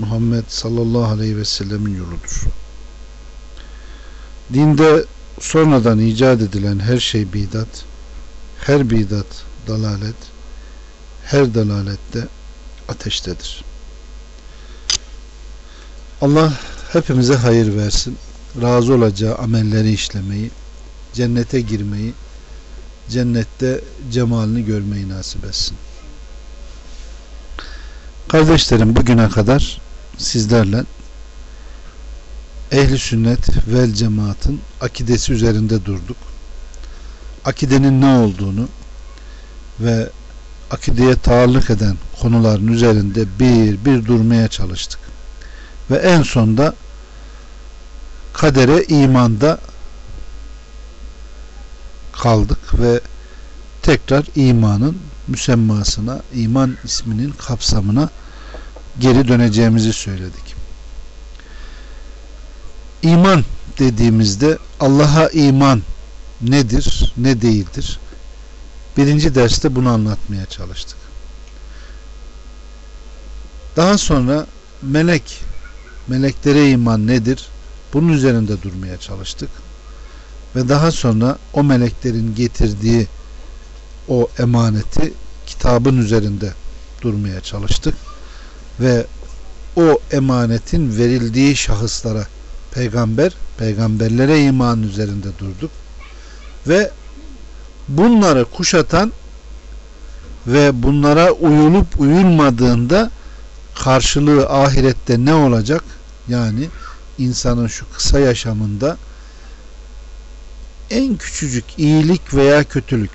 Muhammed sallallahu aleyhi ve sellemin yoludur. Dinde sonradan icat edilen her şey bidat, her bidat dalalet, her dalalette ateştedir. Allah hepimize hayır versin. Razı olacağı amelleri işlemeyi, cennete girmeyi, cennette cemalini görmeyi nasip etsin. Kardeşlerim bugüne kadar sizlerle ehli sünnet vel cemaatın akidesi üzerinde durduk. Akidenin ne olduğunu ve akideye taallık eden konuların üzerinde bir bir durmaya çalıştık. Ve en sonda kadere imanda kaldık ve tekrar imanın müsemmasına, iman isminin kapsamına geri döneceğimizi söyledik. İman dediğimizde Allah'a iman nedir, ne değildir? Birinci derste bunu anlatmaya çalıştık. Daha sonra melek, meleklere iman nedir? Bunun üzerinde durmaya çalıştık. Ve daha sonra o meleklerin getirdiği o emaneti kitabın üzerinde durmaya çalıştık ve o emanetin verildiği şahıslara peygamber, peygamberlere iman üzerinde durduk ve bunları kuşatan ve bunlara uyulup uyulmadığında karşılığı ahirette ne olacak? Yani insanın şu kısa yaşamında en küçücük iyilik veya kötülük,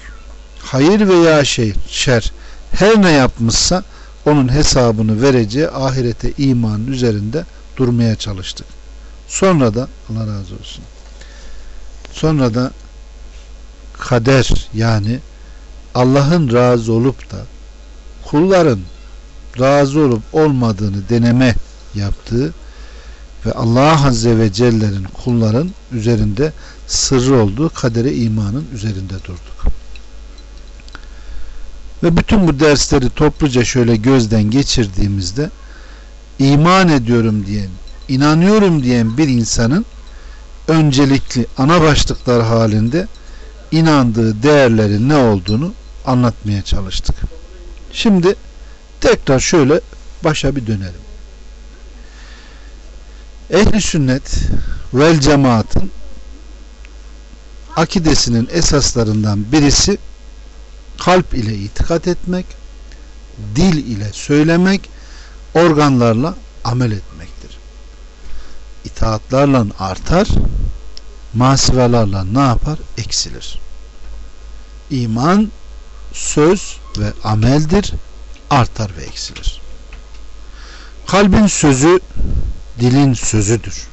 hayır veya şey, şer her ne yapmışsa onun hesabını vereceği ahirete imanın üzerinde durmaya çalıştık. Sonra da Allah razı olsun. Sonra da kader yani Allah'ın razı olup da kulların razı olup olmadığını deneme yaptığı ve Allah Azze ve Celle'nin kulların üzerinde sırrı olduğu kadere imanın üzerinde durduk. Ve bütün bu dersleri topluca şöyle gözden geçirdiğimizde iman ediyorum diyen, inanıyorum diyen bir insanın öncelikli ana başlıklar halinde inandığı değerlerin ne olduğunu anlatmaya çalıştık. Şimdi tekrar şöyle başa bir dönelim. Ehli sünnet vel cemaatın akidesinin esaslarından birisi kalp ile itikat etmek, dil ile söylemek, organlarla amel etmektir. İtaatlarla artar, masivalarla ne yapar? Eksilir. İman söz ve ameldir, artar ve eksilir. Kalbin sözü dilin sözüdür.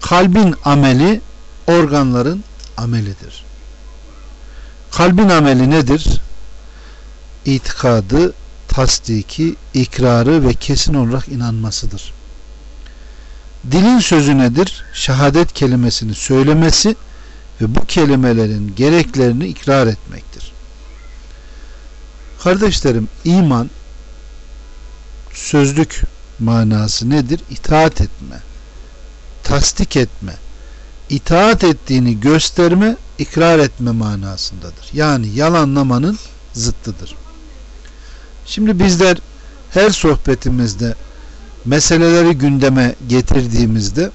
Kalbin ameli organların amelidir. Kalbin ameli nedir? İtikadı, tasdiki, ikrarı ve kesin olarak inanmasıdır. Dilin sözü nedir? Şehadet kelimesini söylemesi ve bu kelimelerin gereklerini ikrar etmektir. Kardeşlerim iman sözlük manası nedir? İtaat etme, tasdik etme, itaat ettiğini gösterme, ikrar etme manasındadır. Yani yalanlamanın zıttıdır. Şimdi bizler her sohbetimizde meseleleri gündeme getirdiğimizde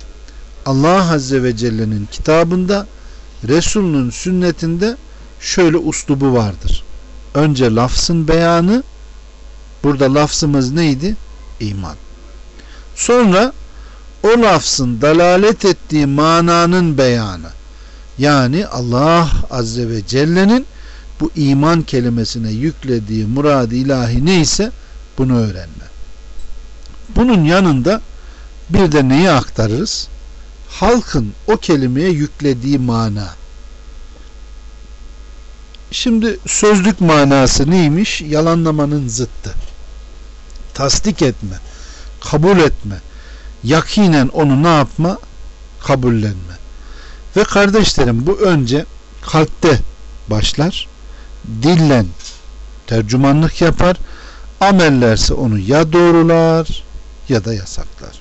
Allah Azze ve Celle'nin kitabında Resul'ün sünnetinde şöyle uslubu vardır. Önce lafzın beyanı burada lafzımız neydi? İman. Sonra o lafzın dalalet ettiği mananın beyanı yani Allah Azze ve Celle'nin bu iman kelimesine yüklediği murad ilahi neyse bunu öğrenme. Bunun yanında Bir de neyi aktarırız? Halkın o kelimeye yüklediği mana. Şimdi sözlük manası neymiş? Yalanlamanın zıttı. Tasdik etme, kabul etme, yakinen onu ne yapma? Kabullenme. Ve kardeşlerim bu önce kalpte başlar. Dillen tercümanlık yapar. Amellerse onu ya doğrular ya da yasaklar.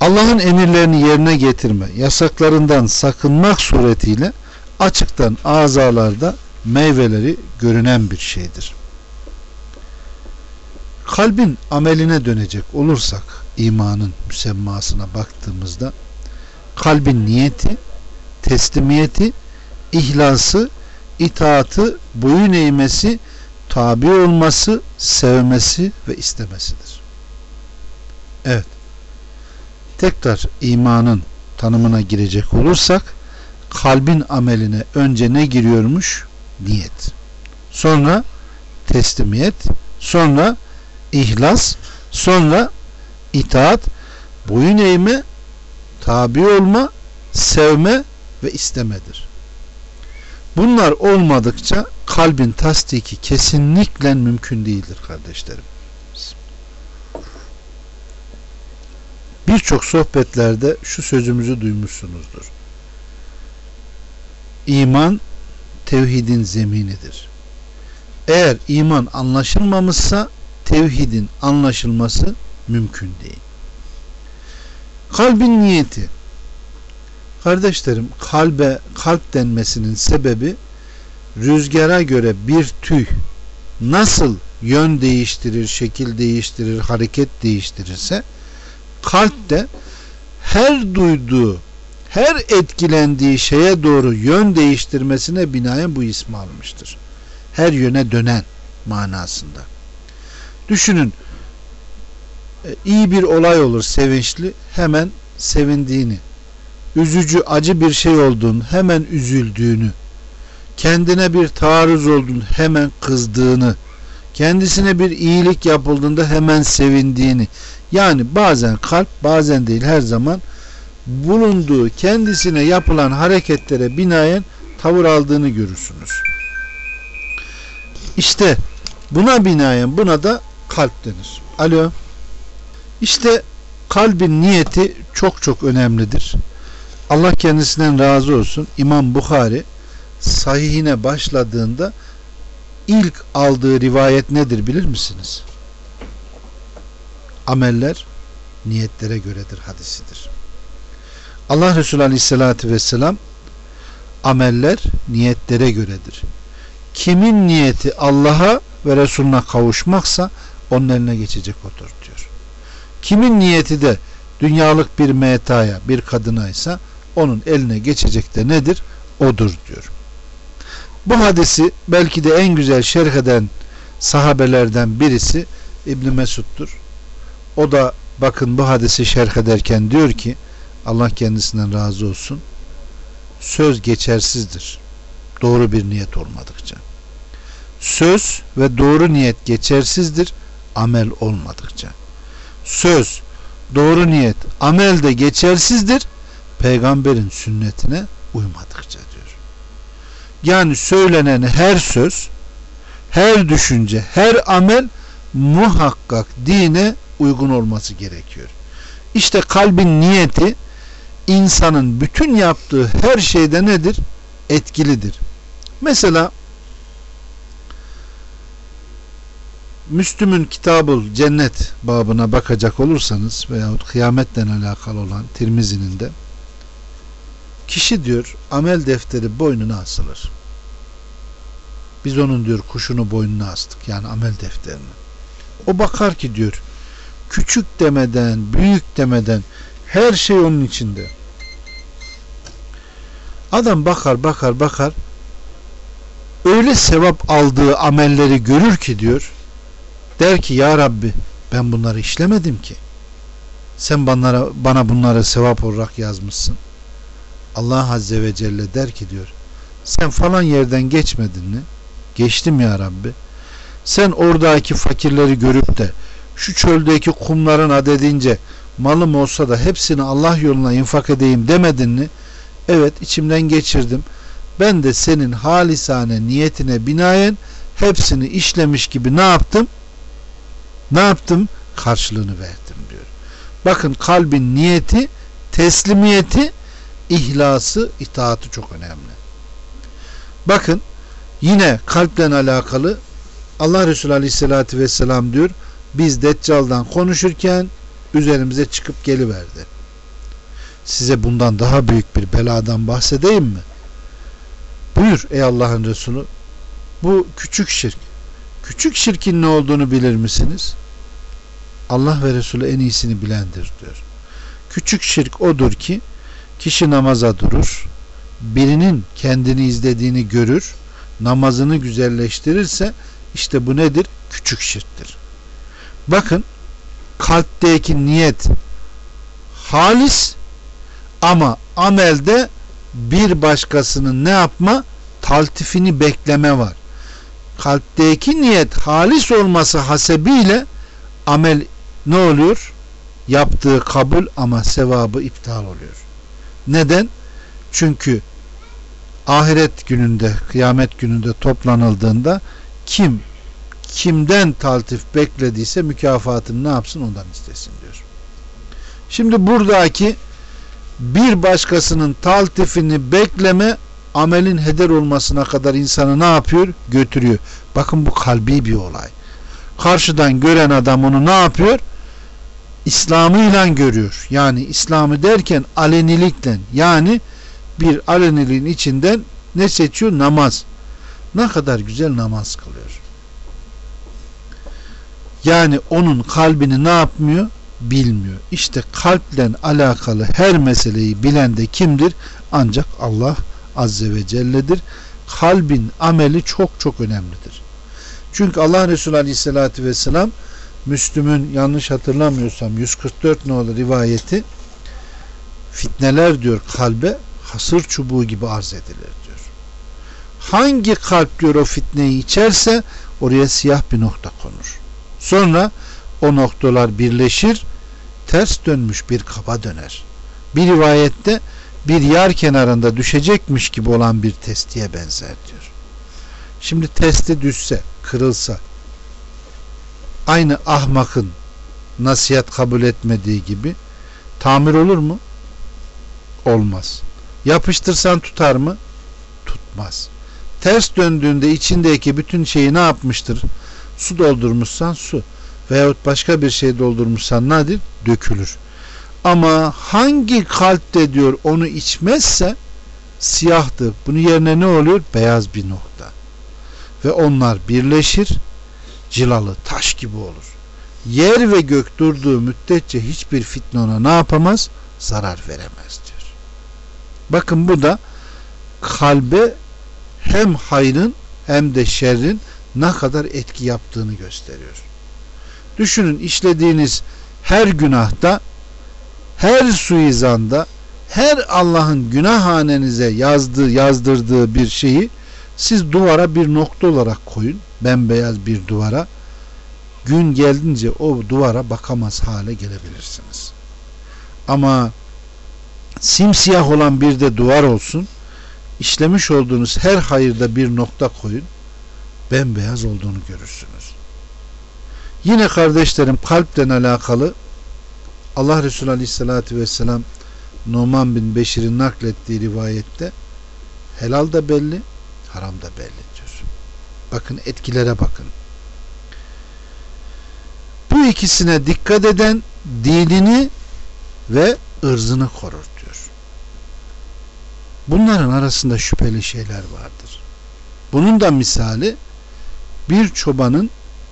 Allah'ın emirlerini yerine getirme, yasaklarından sakınmak suretiyle açıktan azalarda meyveleri görünen bir şeydir. Kalbin ameline dönecek olursak imanın müsemmasına baktığımızda kalbin niyeti, teslimiyeti, ihlası, itaatı, boyun eğmesi, tabi olması, sevmesi ve istemesidir. Evet. Tekrar imanın tanımına girecek olursak kalbin ameline önce ne giriyormuş? Niyet. Sonra teslimiyet, sonra ihlas, sonra itaat, boyun eğme, tabi olma, sevme ve istemedir. Bunlar olmadıkça kalbin tasdiki kesinlikle mümkün değildir kardeşlerim. Birçok sohbetlerde şu sözümüzü duymuşsunuzdur. İman tevhidin zeminidir. Eğer iman anlaşılmamışsa tevhidin anlaşılması mümkün değil. Kalbin niyeti Kardeşlerim kalbe kalp denmesinin sebebi rüzgara göre bir tüy nasıl yön değiştirir, şekil değiştirir, hareket değiştirirse kalp de her duyduğu, her etkilendiği şeye doğru yön değiştirmesine binaen bu ismi almıştır. Her yöne dönen manasında. Düşünün iyi bir olay olur sevinçli hemen sevindiğini üzücü acı bir şey olduğunu hemen üzüldüğünü kendine bir taarruz olduğunu hemen kızdığını kendisine bir iyilik yapıldığında hemen sevindiğini yani bazen kalp bazen değil her zaman bulunduğu kendisine yapılan hareketlere binaen tavır aldığını görürsünüz. İşte buna binaen buna da kalp denir. Alo. İşte kalbin niyeti çok çok önemlidir. Allah kendisinden razı olsun. İmam Bukhari sahihine başladığında ilk aldığı rivayet nedir bilir misiniz? Ameller niyetlere göredir hadisidir. Allah Resulü Aleyhisselatü Vesselam ameller niyetlere göredir. Kimin niyeti Allah'a ve Resulüne kavuşmaksa onun eline geçecek diyor. Kimin niyeti de dünyalık bir metaya, bir kadına ise onun eline geçecek de nedir? Odur diyor. Bu hadisi belki de en güzel şerh eden sahabelerden birisi İbn Mesud'dur. O da bakın bu hadisi şerh ederken diyor ki Allah kendisinden razı olsun. Söz geçersizdir. Doğru bir niyet olmadıkça. Söz ve doğru niyet geçersizdir. Amel olmadıkça. Söz, doğru niyet, amel de geçersizdir peygamberin sünnetine uymadıkça diyor. Yani söylenen her söz, her düşünce, her amel muhakkak dine uygun olması gerekiyor. İşte kalbin niyeti insanın bütün yaptığı her şeyde nedir? Etkilidir. Mesela Müslüm'ün kitabı cennet babına bakacak olursanız veyahut kıyametle alakalı olan Tirmizi'nin de Kişi diyor amel defteri boynuna asılır. Biz onun diyor kuşunu boynuna astık. Yani amel defterini. O bakar ki diyor küçük demeden, büyük demeden her şey onun içinde. Adam bakar bakar bakar öyle sevap aldığı amelleri görür ki diyor der ki ya Rabbi ben bunları işlemedim ki. Sen bana, bana bunları sevap olarak yazmışsın. Allah Azze ve Celle der ki diyor sen falan yerden geçmedin mi? Geçtim ya Rabbi. Sen oradaki fakirleri görüp de şu çöldeki kumların adedince malım olsa da hepsini Allah yoluna infak edeyim demedin mi? Evet içimden geçirdim. Ben de senin halisane niyetine binaen hepsini işlemiş gibi ne yaptım? Ne yaptım? Karşılığını verdim diyor. Bakın kalbin niyeti, teslimiyeti, ihlası, itaatı çok önemli. Bakın yine kalple alakalı Allah Resulü Aleyhisselatü Vesselam diyor biz Deccal'dan konuşurken üzerimize çıkıp geliverdi. Size bundan daha büyük bir beladan bahsedeyim mi? Buyur ey Allah'ın Resulü. Bu küçük şirk. Küçük şirkin ne olduğunu bilir misiniz? Allah ve Resulü en iyisini bilendir diyor. Küçük şirk odur ki kişi namaza durur, birinin kendini izlediğini görür, namazını güzelleştirirse işte bu nedir? Küçük şirktir. Bakın kalpteki niyet halis ama amelde bir başkasının ne yapma? Taltifini bekleme var. Kalpteki niyet halis olması hasebiyle amel ne oluyor? Yaptığı kabul ama sevabı iptal oluyor. Neden? Çünkü ahiret gününde, kıyamet gününde toplanıldığında kim kimden taltif beklediyse mükafatını ne yapsın ondan istesin diyor. Şimdi buradaki bir başkasının taltifini bekleme amelin heder olmasına kadar insanı ne yapıyor? Götürüyor. Bakın bu kalbi bir olay. Karşıdan gören adam onu ne yapıyor? İslam'ıyla görüyor. Yani İslam'ı derken alenilikle yani bir aleniliğin içinden ne seçiyor? Namaz. Ne kadar güzel namaz kılıyor. Yani onun kalbini ne yapmıyor? Bilmiyor. İşte kalple alakalı her meseleyi bilen de kimdir? Ancak Allah Azze ve Celle'dir. Kalbin ameli çok çok önemlidir. Çünkü Allah Resulü Aleyhisselatü Vesselam Müslüm'ün yanlış hatırlamıyorsam 144 nolu rivayeti fitneler diyor kalbe hasır çubuğu gibi arz edilir diyor. Hangi kalp diyor o fitneyi içerse oraya siyah bir nokta konur. Sonra o noktalar birleşir, ters dönmüş bir kaba döner. Bir rivayette bir yar kenarında düşecekmiş gibi olan bir testiye benzer diyor. Şimdi testi düşse, kırılsa, aynı ahmakın nasihat kabul etmediği gibi tamir olur mu? Olmaz. Yapıştırsan tutar mı? Tutmaz. Ters döndüğünde içindeki bütün şeyi ne yapmıştır? Su doldurmuşsan su veyahut başka bir şey doldurmuşsan nedir? Dökülür. Ama hangi kalpte diyor onu içmezse siyahtır. Bunun yerine ne oluyor? Beyaz bir nokta. Ve onlar birleşir cilalı taş gibi olur. Yer ve gök durduğu müddetçe hiçbir fitne ona ne yapamaz? Zarar veremez diyor. Bakın bu da kalbe hem hayrın hem de şerrin ne kadar etki yaptığını gösteriyor. Düşünün işlediğiniz her günahta, her suizanda, her Allah'ın günahhanenize yazdığı, yazdırdığı bir şeyi siz duvara bir nokta olarak koyun. Bembeyaz bir duvara. Gün geldince o duvara bakamaz hale gelebilirsiniz. Ama simsiyah olan bir de duvar olsun. işlemiş olduğunuz her hayırda bir nokta koyun bembeyaz olduğunu görürsünüz. Yine kardeşlerim kalpten alakalı Allah Resulü Aleyhisselatü Vesselam Numan bin Beşir'in naklettiği rivayette helal da belli, haram da belli. Bakın etkilere bakın. Bu ikisine dikkat eden dinini ve ırzını korur diyor. Bunların arasında şüpheli şeyler vardır. Bunun da misali bir çobanın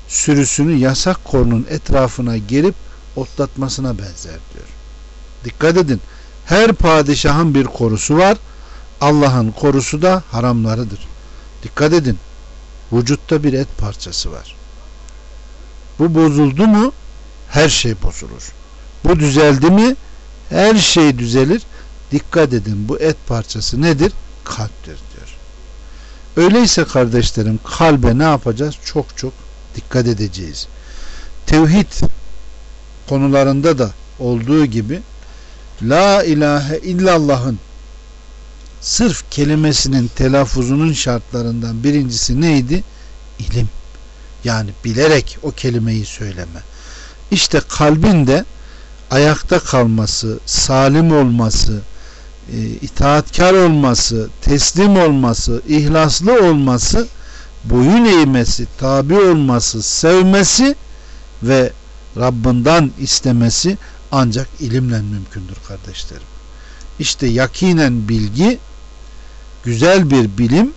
sürüsünü yasak korunun etrafına gelip otlatmasına benzer diyor. Dikkat edin. Her padişahın bir korusu var. Allah'ın korusu da haramlarıdır. Dikkat edin. Vücutta bir et parçası var. Bu bozuldu mu her şey bozulur. Bu düzeldi mi her şey düzelir. Dikkat edin bu et parçası nedir? Kalptir Öyleyse kardeşlerim kalbe ne yapacağız? Çok çok dikkat edeceğiz. Tevhid konularında da olduğu gibi La ilahe illallah'ın sırf kelimesinin telaffuzunun şartlarından birincisi neydi? İlim. Yani bilerek o kelimeyi söyleme. İşte kalbin de ayakta kalması, salim olması, e, itaatkar olması, teslim olması, ihlaslı olması, boyun eğmesi, tabi olması, sevmesi ve Rabbinden istemesi ancak ilimle mümkündür kardeşlerim. İşte yakinen bilgi, güzel bir bilim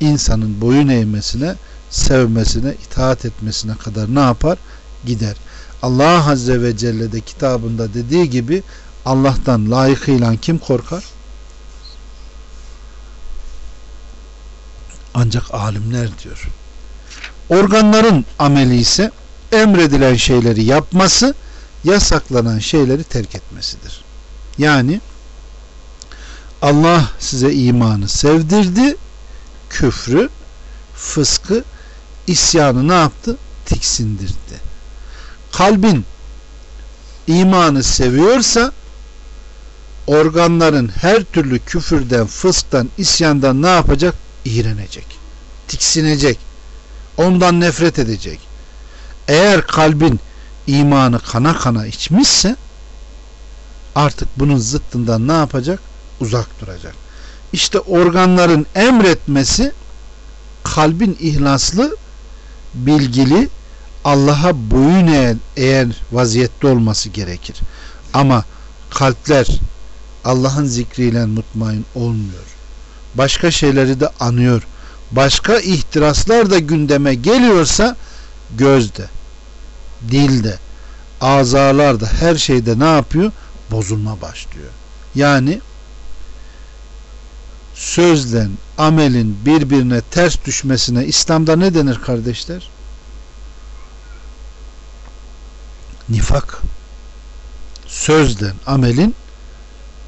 insanın boyun eğmesine, sevmesine, itaat etmesine kadar ne yapar? Gider. Allah Azze ve Celle de kitabında dediği gibi Allah'tan layıkıyla kim korkar? Ancak alimler diyor. Organların ameli ise emredilen şeyleri yapması, yasaklanan şeyleri terk etmesidir. Yani Allah size imanı sevdirdi, küfrü, fıskı, isyanı ne yaptı? Tiksindirdi. Kalbin imanı seviyorsa organların her türlü küfürden, fısktan, isyandan ne yapacak? İğrenecek. Tiksinecek. Ondan nefret edecek. Eğer kalbin imanı kana kana içmişse artık bunun zıttından ne yapacak? Uzak duracak. İşte organların emretmesi kalbin ihlaslı, bilgili, Allah'a boyun eğen, eğen vaziyette olması gerekir. Ama kalpler Allah'ın zikriyle mutmain olmuyor. Başka şeyleri de anıyor. Başka ihtiraslar da gündeme geliyorsa gözde, dilde, azalarda her şeyde ne yapıyor? Bozulma başlıyor. Yani sözlen, amelin birbirine ters düşmesine İslam'da ne denir kardeşler? Nifak. Sözden, amelin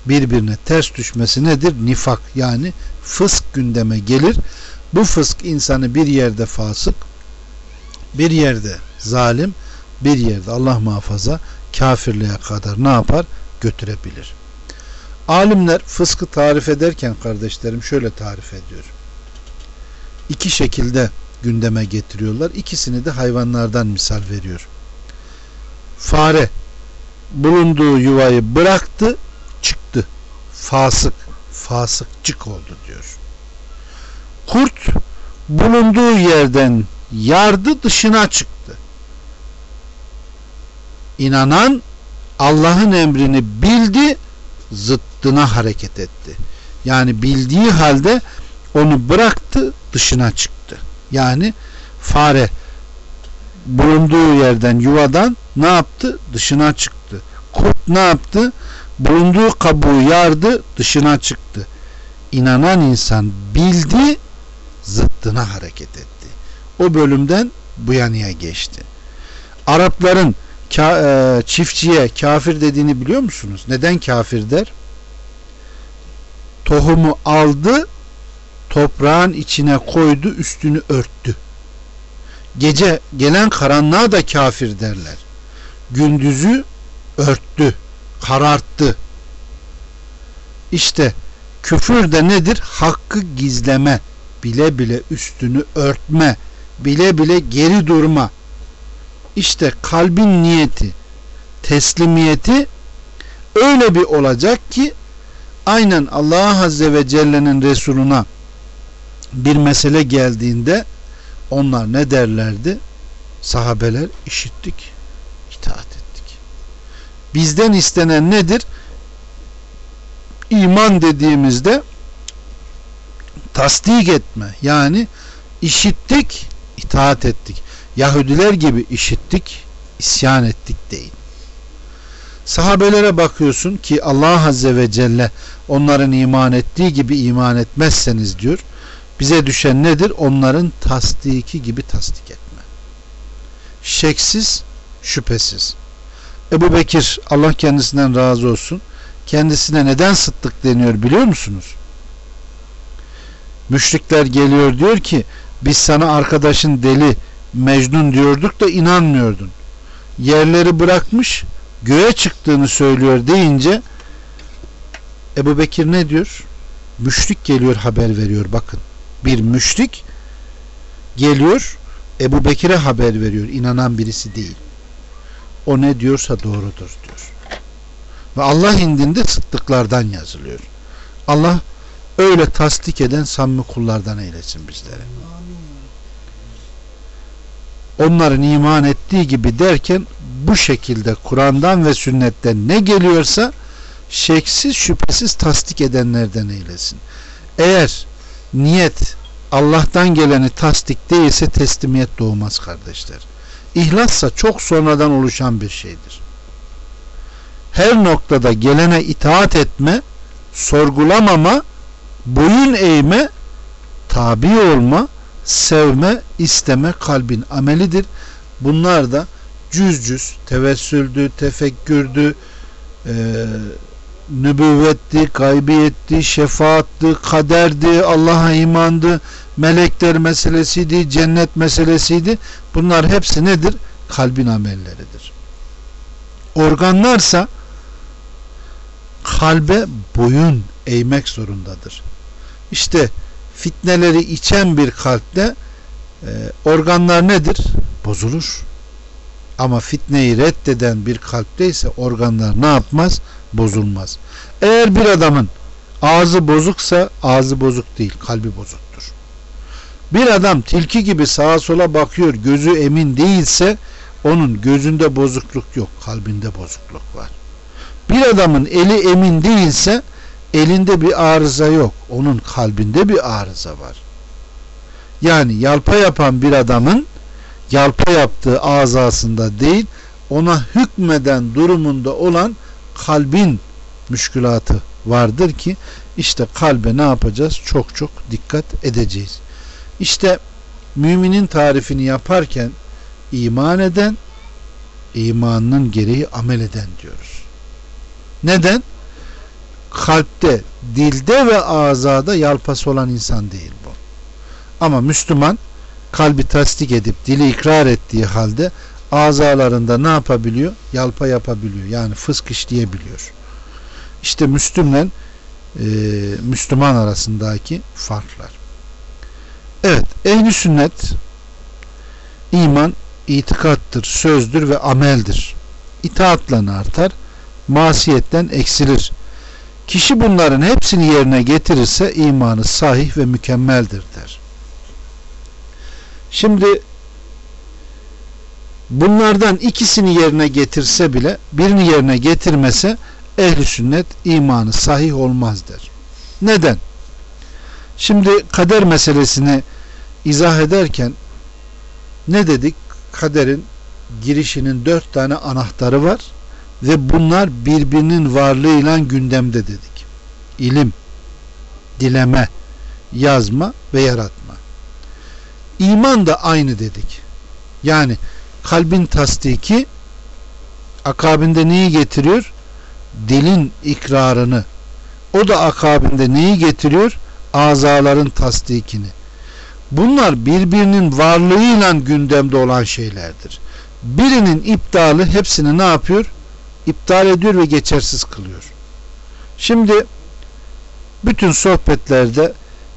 birbirine ters düşmesi nedir? Nifak yani fısk gündeme gelir. Bu fısk insanı bir yerde fasık, bir yerde zalim, bir yerde Allah muhafaza kafirliğe kadar ne yapar? Götürebilir. Alimler fıskı tarif ederken kardeşlerim şöyle tarif ediyor. İki şekilde gündeme getiriyorlar. İkisini de hayvanlardan misal veriyor. Fare bulunduğu yuvayı bıraktı, çıktı. Fasık, fasıkçık oldu diyor. Kurt bulunduğu yerden yardı dışına çıktı. İnanan Allah'ın emrini bildi, zıttına hareket etti. Yani bildiği halde onu bıraktı, dışına çıktı. Yani fare bulunduğu yerden yuvadan ne yaptı? Dışına çıktı. Kurt ne yaptı? Bulunduğu kabuğu yardı, dışına çıktı. İnanan insan bildi, zıttına hareket etti. O bölümden bu yanıya geçti. Arapların ka, e, çiftçiye kafir dediğini biliyor musunuz? Neden kafir der? Tohumu aldı, toprağın içine koydu, üstünü örttü. Gece gelen karanlığa da kafir derler. Gündüzü örttü, kararttı. İşte küfür de nedir? Hakkı gizleme, bile bile üstünü örtme, bile bile geri durma. İşte kalbin niyeti, teslimiyeti öyle bir olacak ki aynen Allah Azze ve Celle'nin Resuluna bir mesele geldiğinde onlar ne derlerdi? Sahabeler işittik, itaat ettik. Bizden istenen nedir? İman dediğimizde tasdik etme. Yani işittik, itaat ettik. Yahudiler gibi işittik, isyan ettik değil. Sahabelere bakıyorsun ki Allah Azze ve Celle onların iman ettiği gibi iman etmezseniz diyor. Bize düşen nedir? Onların tasdiki gibi tasdik etme. Şeksiz, şüphesiz. Ebu Bekir Allah kendisinden razı olsun. Kendisine neden sıddık deniyor biliyor musunuz? Müşrikler geliyor diyor ki biz sana arkadaşın deli Mecnun diyorduk da inanmıyordun. Yerleri bırakmış göğe çıktığını söylüyor deyince Ebu Bekir ne diyor? Müşrik geliyor haber veriyor bakın. Bir müşrik geliyor Ebu Bekir'e haber veriyor. inanan birisi değil. O ne diyorsa doğrudur diyor. Ve Allah indinde sıddıklardan yazılıyor. Allah öyle tasdik eden samimi kullardan eylesin bizlere. Onların iman ettiği gibi derken bu şekilde Kur'an'dan ve sünnetten ne geliyorsa şeksiz şüphesiz tasdik edenlerden eylesin. Eğer niyet Allah'tan geleni tasdik değilse teslimiyet doğmaz kardeşler. İhlassa çok sonradan oluşan bir şeydir. Her noktada gelene itaat etme, sorgulamama, boyun eğme, tabi olma, sevme, isteme kalbin amelidir. Bunlar da cüz cüz, tevessüldü, tefekkürdü, e, nübüvvetti, gaybiyetti, şefaatti, kaderdi, Allah'a imandı, melekler meselesiydi, cennet meselesiydi. Bunlar hepsi nedir? Kalbin amelleridir. Organlarsa kalbe boyun eğmek zorundadır. İşte fitneleri içen bir kalpte e, organlar nedir? Bozulur. Ama fitneyi reddeden bir kalpte ise organlar ne yapmaz? Bozulmaz. Eğer bir adamın ağzı bozuksa ağzı bozuk değil, kalbi bozuktur. Bir adam tilki gibi sağa sola bakıyor, gözü emin değilse onun gözünde bozukluk yok, kalbinde bozukluk var. Bir adamın eli emin değilse elinde bir arıza yok, onun kalbinde bir arıza var. Yani yalpa yapan bir adamın yalpa yaptığı azasında değil, ona hükmeden durumunda olan kalbin müşkülatı vardır ki işte kalbe ne yapacağız? Çok çok dikkat edeceğiz. İşte müminin tarifini yaparken iman eden imanının gereği amel eden diyoruz. Neden? Kalpte, dilde ve azada yalpası olan insan değil bu. Ama Müslüman kalbi tasdik edip dili ikrar ettiği halde azalarında ne yapabiliyor? Yalpa yapabiliyor. Yani fısk işleyebiliyor. İşte Müslümle e, Müslüman arasındaki farklar. Evet, ehli sünnet iman itikattır, sözdür ve ameldir. İtaatla artar, masiyetten eksilir. Kişi bunların hepsini yerine getirirse imanı sahih ve mükemmeldir der. Şimdi bunlardan ikisini yerine getirse bile birini yerine getirmese ehli sünnet imanı sahih olmaz der. Neden? Şimdi kader meselesini izah ederken ne dedik? Kaderin girişinin dört tane anahtarı var ve bunlar birbirinin varlığıyla gündemde dedik. İlim, dileme, yazma ve yaratma. İman da aynı dedik. Yani kalbin tasdiki akabinde neyi getiriyor? Dilin ikrarını. O da akabinde neyi getiriyor? Azaların tasdikini. Bunlar birbirinin varlığıyla gündemde olan şeylerdir. Birinin iptali hepsini ne yapıyor? İptal ediyor ve geçersiz kılıyor. Şimdi bütün sohbetlerde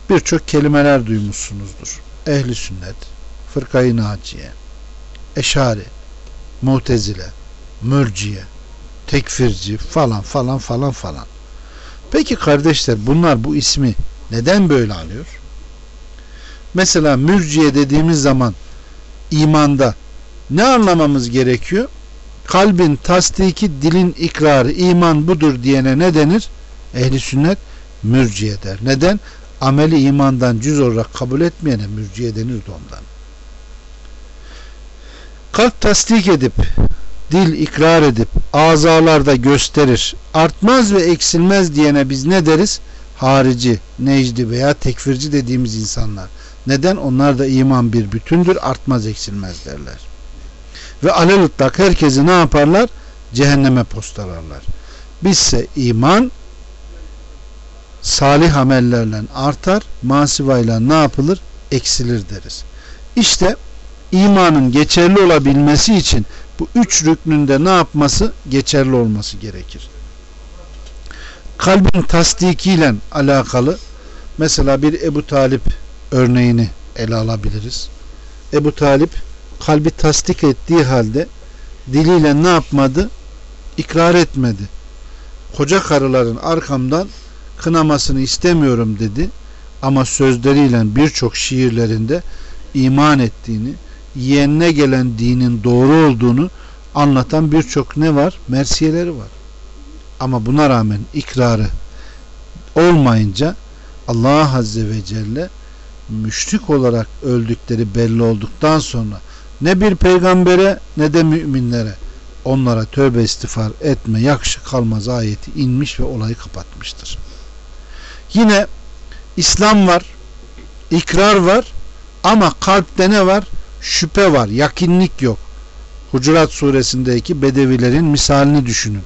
birçok kelimeler duymuşsunuzdur. Ehli sünnet, fırkayı naciye, eşari, mutezile, mürciye, tekfirci falan falan falan falan. Peki kardeşler bunlar bu ismi neden böyle alıyor? Mesela mürciye dediğimiz zaman imanda ne anlamamız gerekiyor? Kalbin tasdiki, dilin ikrarı, iman budur diyene ne denir? Ehli sünnet mürciye der. Neden? Ameli imandan cüz olarak kabul etmeyene mürciye denir ondan. Kalp tasdik edip, dil ikrar edip, azalarda gösterir, artmaz ve eksilmez diyene biz ne deriz? Harici, necdi veya tekfirci dediğimiz insanlar. Neden? Onlar da iman bir bütündür, artmaz eksilmez derler. Ve alelütlak herkesi ne yaparlar? Cehenneme postalarlar. Bizse iman salih amellerle artar, masivayla ne yapılır? Eksilir deriz. İşte imanın geçerli olabilmesi için bu üç rüknünde ne yapması? Geçerli olması gerekir. Kalbin tasdikiyle alakalı mesela bir Ebu Talip örneğini ele alabiliriz. Ebu Talip kalbi tasdik ettiği halde diliyle ne yapmadı? İkrar etmedi. Koca karıların arkamdan kınamasını istemiyorum dedi. Ama sözleriyle birçok şiirlerinde iman ettiğini, yeğenine gelen dinin doğru olduğunu anlatan birçok ne var? Mersiyeleri var. Ama buna rağmen ikrarı olmayınca Allah Azze ve Celle müşrik olarak öldükleri belli olduktan sonra ne bir peygambere ne de müminlere onlara tövbe istiğfar etme yakışık kalmaz ayeti inmiş ve olayı kapatmıştır. Yine İslam var, ikrar var ama kalpte ne var? Şüphe var, yakinlik yok. Hucurat suresindeki bedevilerin misalini düşünün.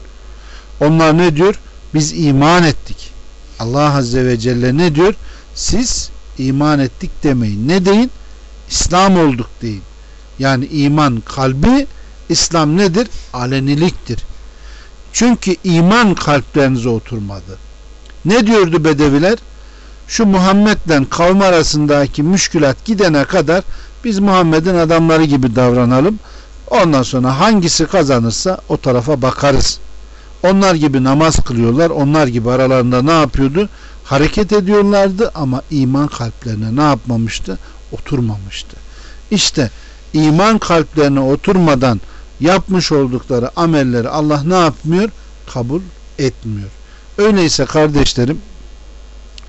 Onlar ne diyor? Biz iman ettik. Allah Azze ve Celle ne diyor? Siz iman ettik demeyin. Ne deyin? İslam olduk deyin. Yani iman kalbi, İslam nedir? Aleniliktir. Çünkü iman kalplerinize oturmadı. Ne diyordu bedeviler? Şu Muhammed'le kavm arasındaki müşkülat gidene kadar biz Muhammed'in adamları gibi davranalım. Ondan sonra hangisi kazanırsa o tarafa bakarız. Onlar gibi namaz kılıyorlar. Onlar gibi aralarında ne yapıyordu? Hareket ediyorlardı ama iman kalplerine ne yapmamıştı? Oturmamıştı. İşte iman kalplerine oturmadan yapmış oldukları amelleri Allah ne yapmıyor? Kabul etmiyor. Öyleyse kardeşlerim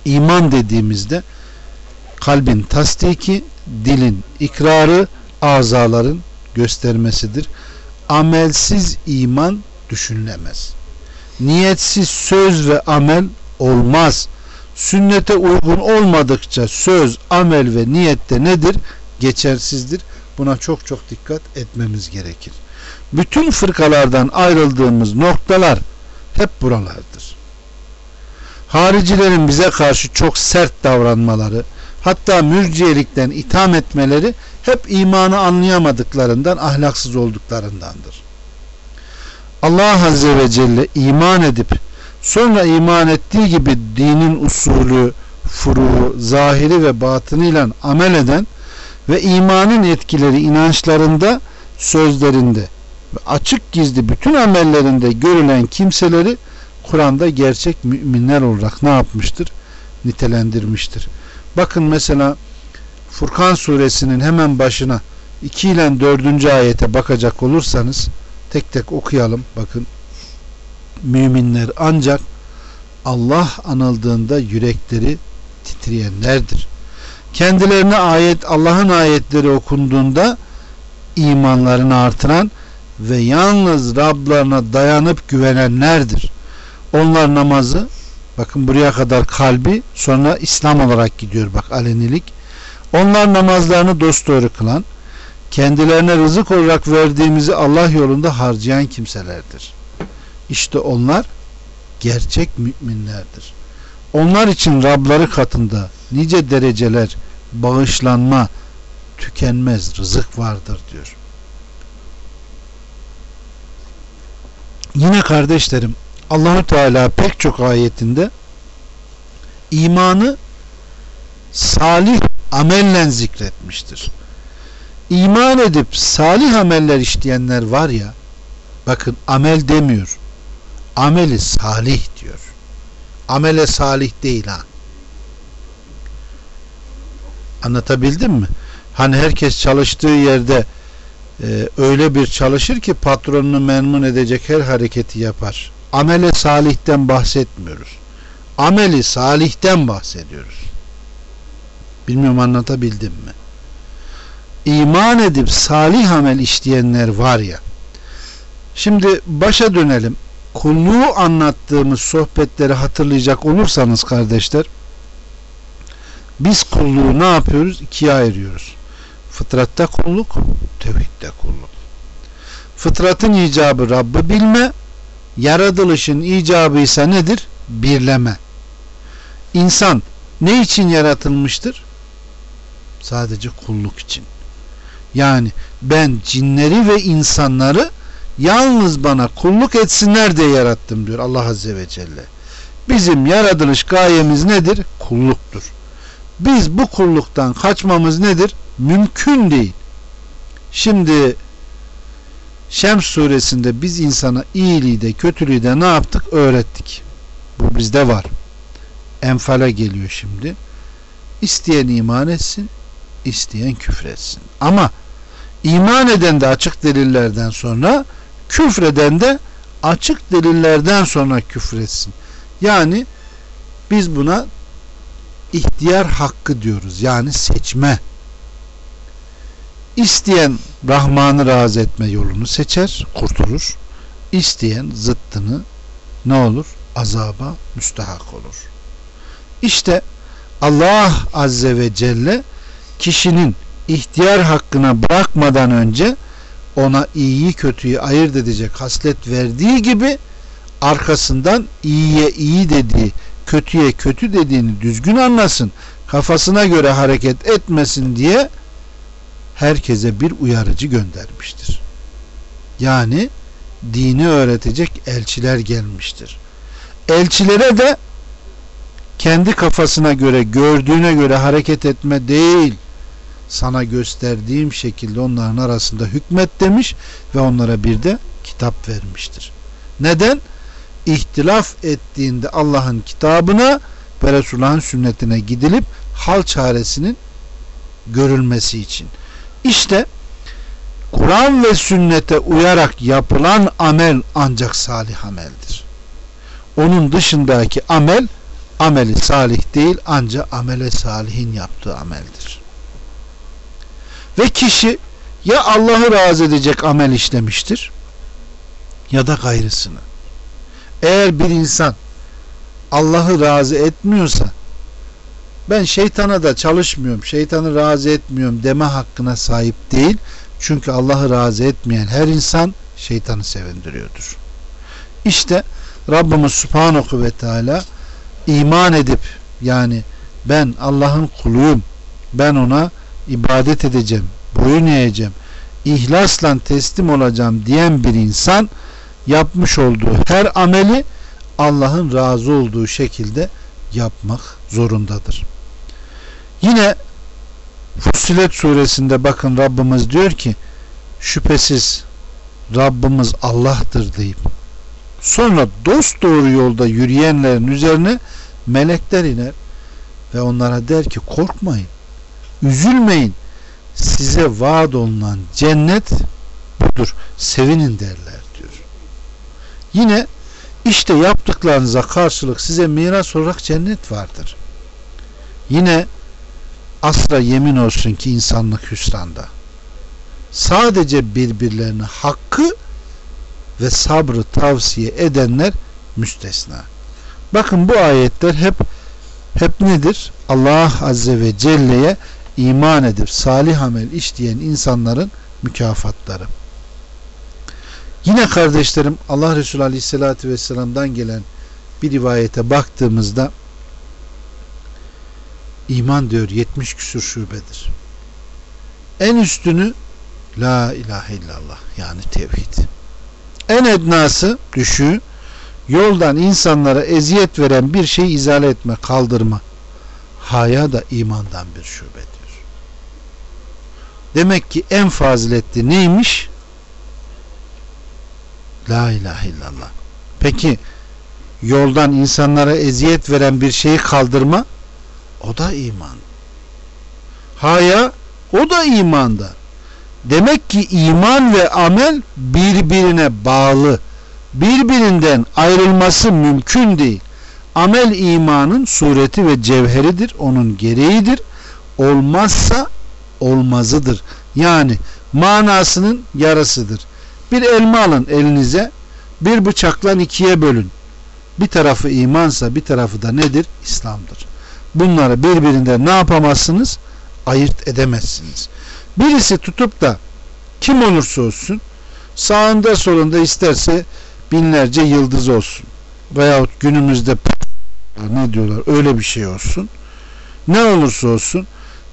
iman dediğimizde kalbin tasdiki, dilin ikrarı, azaların göstermesidir. Amelsiz iman düşünülemez. Niyetsiz söz ve amel olmaz. Sünnete uygun olmadıkça söz, amel ve niyette nedir? Geçersizdir. Buna çok çok dikkat etmemiz gerekir. Bütün fırkalardan ayrıldığımız noktalar hep buralardır. Haricilerin bize karşı çok sert davranmaları, hatta mürciyelikten itham etmeleri hep imanı anlayamadıklarından, ahlaksız olduklarındandır. Allah Azze ve Celle iman edip sonra iman ettiği gibi dinin usulü, furu, zahiri ve batınıyla amel eden ve imanın etkileri inançlarında, sözlerinde ve açık gizli bütün amellerinde görülen kimseleri Kur'an'da gerçek müminler olarak ne yapmıştır? Nitelendirmiştir. Bakın mesela Furkan suresinin hemen başına 2 ile 4. ayete bakacak olursanız tek tek okuyalım. Bakın müminler ancak Allah anıldığında yürekleri titreyenlerdir. Kendilerine ayet Allah'ın ayetleri okunduğunda imanlarını artıran ve yalnız Rablarına dayanıp güvenenlerdir. Onlar namazı bakın buraya kadar kalbi sonra İslam olarak gidiyor bak alenilik. Onlar namazlarını dosdoğru kılan kendilerine rızık olarak verdiğimizi Allah yolunda harcayan kimselerdir. İşte onlar gerçek müminlerdir. Onlar için Rabları katında nice dereceler, bağışlanma, tükenmez rızık vardır diyor. Yine kardeşlerim Allahu Teala pek çok ayetinde imanı salih amellen zikretmiştir. İman edip salih ameller işleyenler var ya bakın amel demiyor. Ameli salih diyor. Amele salih değil ha. Anlatabildim mi? Hani herkes çalıştığı yerde e, öyle bir çalışır ki patronunu memnun edecek her hareketi yapar. Amele salihten bahsetmiyoruz. Ameli salihten bahsediyoruz. Bilmiyorum anlatabildim mi? İman edip salih amel işleyenler var ya. Şimdi başa dönelim. Kulluğu anlattığımız sohbetleri hatırlayacak olursanız kardeşler biz kulluğu ne yapıyoruz? İkiye ayırıyoruz. Fıtratta kulluk, tevhidde kulluk. Fıtratın icabı Rabb'i bilme, yaratılışın icabı ise nedir? Birleme. İnsan ne için yaratılmıştır? Sadece kulluk için. Yani ben cinleri ve insanları yalnız bana kulluk etsinler diye yarattım diyor Allah Azze ve Celle. Bizim yaratılış gayemiz nedir? Kulluktur. Biz bu kulluktan kaçmamız nedir? Mümkün değil. Şimdi Şems suresinde biz insana iyiliği de kötülüğü de ne yaptık? Öğrettik. Bu bizde var. Enfale geliyor şimdi. İsteyen iman etsin, isteyen küfür etsin. Ama iman eden de açık delillerden sonra, küfreden de açık delillerden sonra küfür etsin. Yani biz buna ihtiyar hakkı diyoruz. Yani seçme. İsteyen Rahman'ı razı etme yolunu seçer, kurtulur. İsteyen zıttını ne olur? Azaba müstahak olur. İşte Allah Azze ve Celle kişinin ihtiyar hakkına bırakmadan önce ona iyiyi kötüyü ayırt edecek haslet verdiği gibi arkasından iyiye iyi dediği, kötüye kötü dediğini düzgün anlasın, kafasına göre hareket etmesin diye herkese bir uyarıcı göndermiştir. Yani dini öğretecek elçiler gelmiştir. Elçilere de kendi kafasına göre, gördüğüne göre hareket etme değil, sana gösterdiğim şekilde onların arasında hükmet demiş ve onlara bir de kitap vermiştir. Neden? İhtilaf ettiğinde Allah'ın kitabına ve Resulullah'ın sünnetine gidilip hal çaresinin görülmesi için. İşte Kur'an ve sünnete uyarak yapılan amel ancak salih ameldir. Onun dışındaki amel ameli salih değil ancak amele salihin yaptığı ameldir. Ve kişi ya Allah'ı razı edecek amel işlemiştir ya da gayrısını. Eğer bir insan Allah'ı razı etmiyorsa ben şeytana da çalışmıyorum, şeytanı razı etmiyorum deme hakkına sahip değil. Çünkü Allah'ı razı etmeyen her insan şeytanı sevindiriyordur. İşte Rabbimiz Subhanahu ve Teala iman edip yani ben Allah'ın kuluyum, ben ona ibadet edeceğim, boyun eğeceğim, ihlasla teslim olacağım diyen bir insan yapmış olduğu her ameli Allah'ın razı olduğu şekilde yapmak zorundadır. Yine Fussilet suresinde bakın Rabbimiz diyor ki şüphesiz Rabbimiz Allah'tır deyip sonra dost doğru yolda yürüyenlerin üzerine melekler iner ve onlara der ki korkmayın üzülmeyin size vaat olunan cennet budur sevinin derler diyor. Yine işte yaptıklarınıza karşılık size miras olarak cennet vardır. Yine asla yemin olsun ki insanlık hüsranda. Sadece birbirlerine hakkı ve sabrı tavsiye edenler müstesna. Bakın bu ayetler hep hep nedir? Allah Azze ve Celle'ye iman edip salih amel işleyen insanların mükafatları. Yine kardeşlerim Allah Resulü Aleyhisselatü Vesselam'dan gelen bir rivayete baktığımızda iman diyor 70 küsur şubedir. En üstünü La ilahe illallah yani tevhid. En ednası düşü yoldan insanlara eziyet veren bir şey izale etme, kaldırma. Haya da imandan bir şubedir. Demek ki en faziletli neymiş? La ilahe illallah. Peki yoldan insanlara eziyet veren bir şeyi kaldırma o da iman. Haya o da imanda. Demek ki iman ve amel birbirine bağlı. Birbirinden ayrılması mümkün değil. Amel imanın sureti ve cevheridir. Onun gereğidir. Olmazsa olmazıdır. Yani manasının yarısıdır. Bir elma alın elinize, bir bıçakla ikiye bölün. Bir tarafı imansa bir tarafı da nedir? İslam'dır. Bunları birbirinden ne yapamazsınız? Ayırt edemezsiniz. Birisi tutup da kim olursa olsun sağında solunda isterse binlerce yıldız olsun veyahut günümüzde ne diyorlar öyle bir şey olsun ne olursa olsun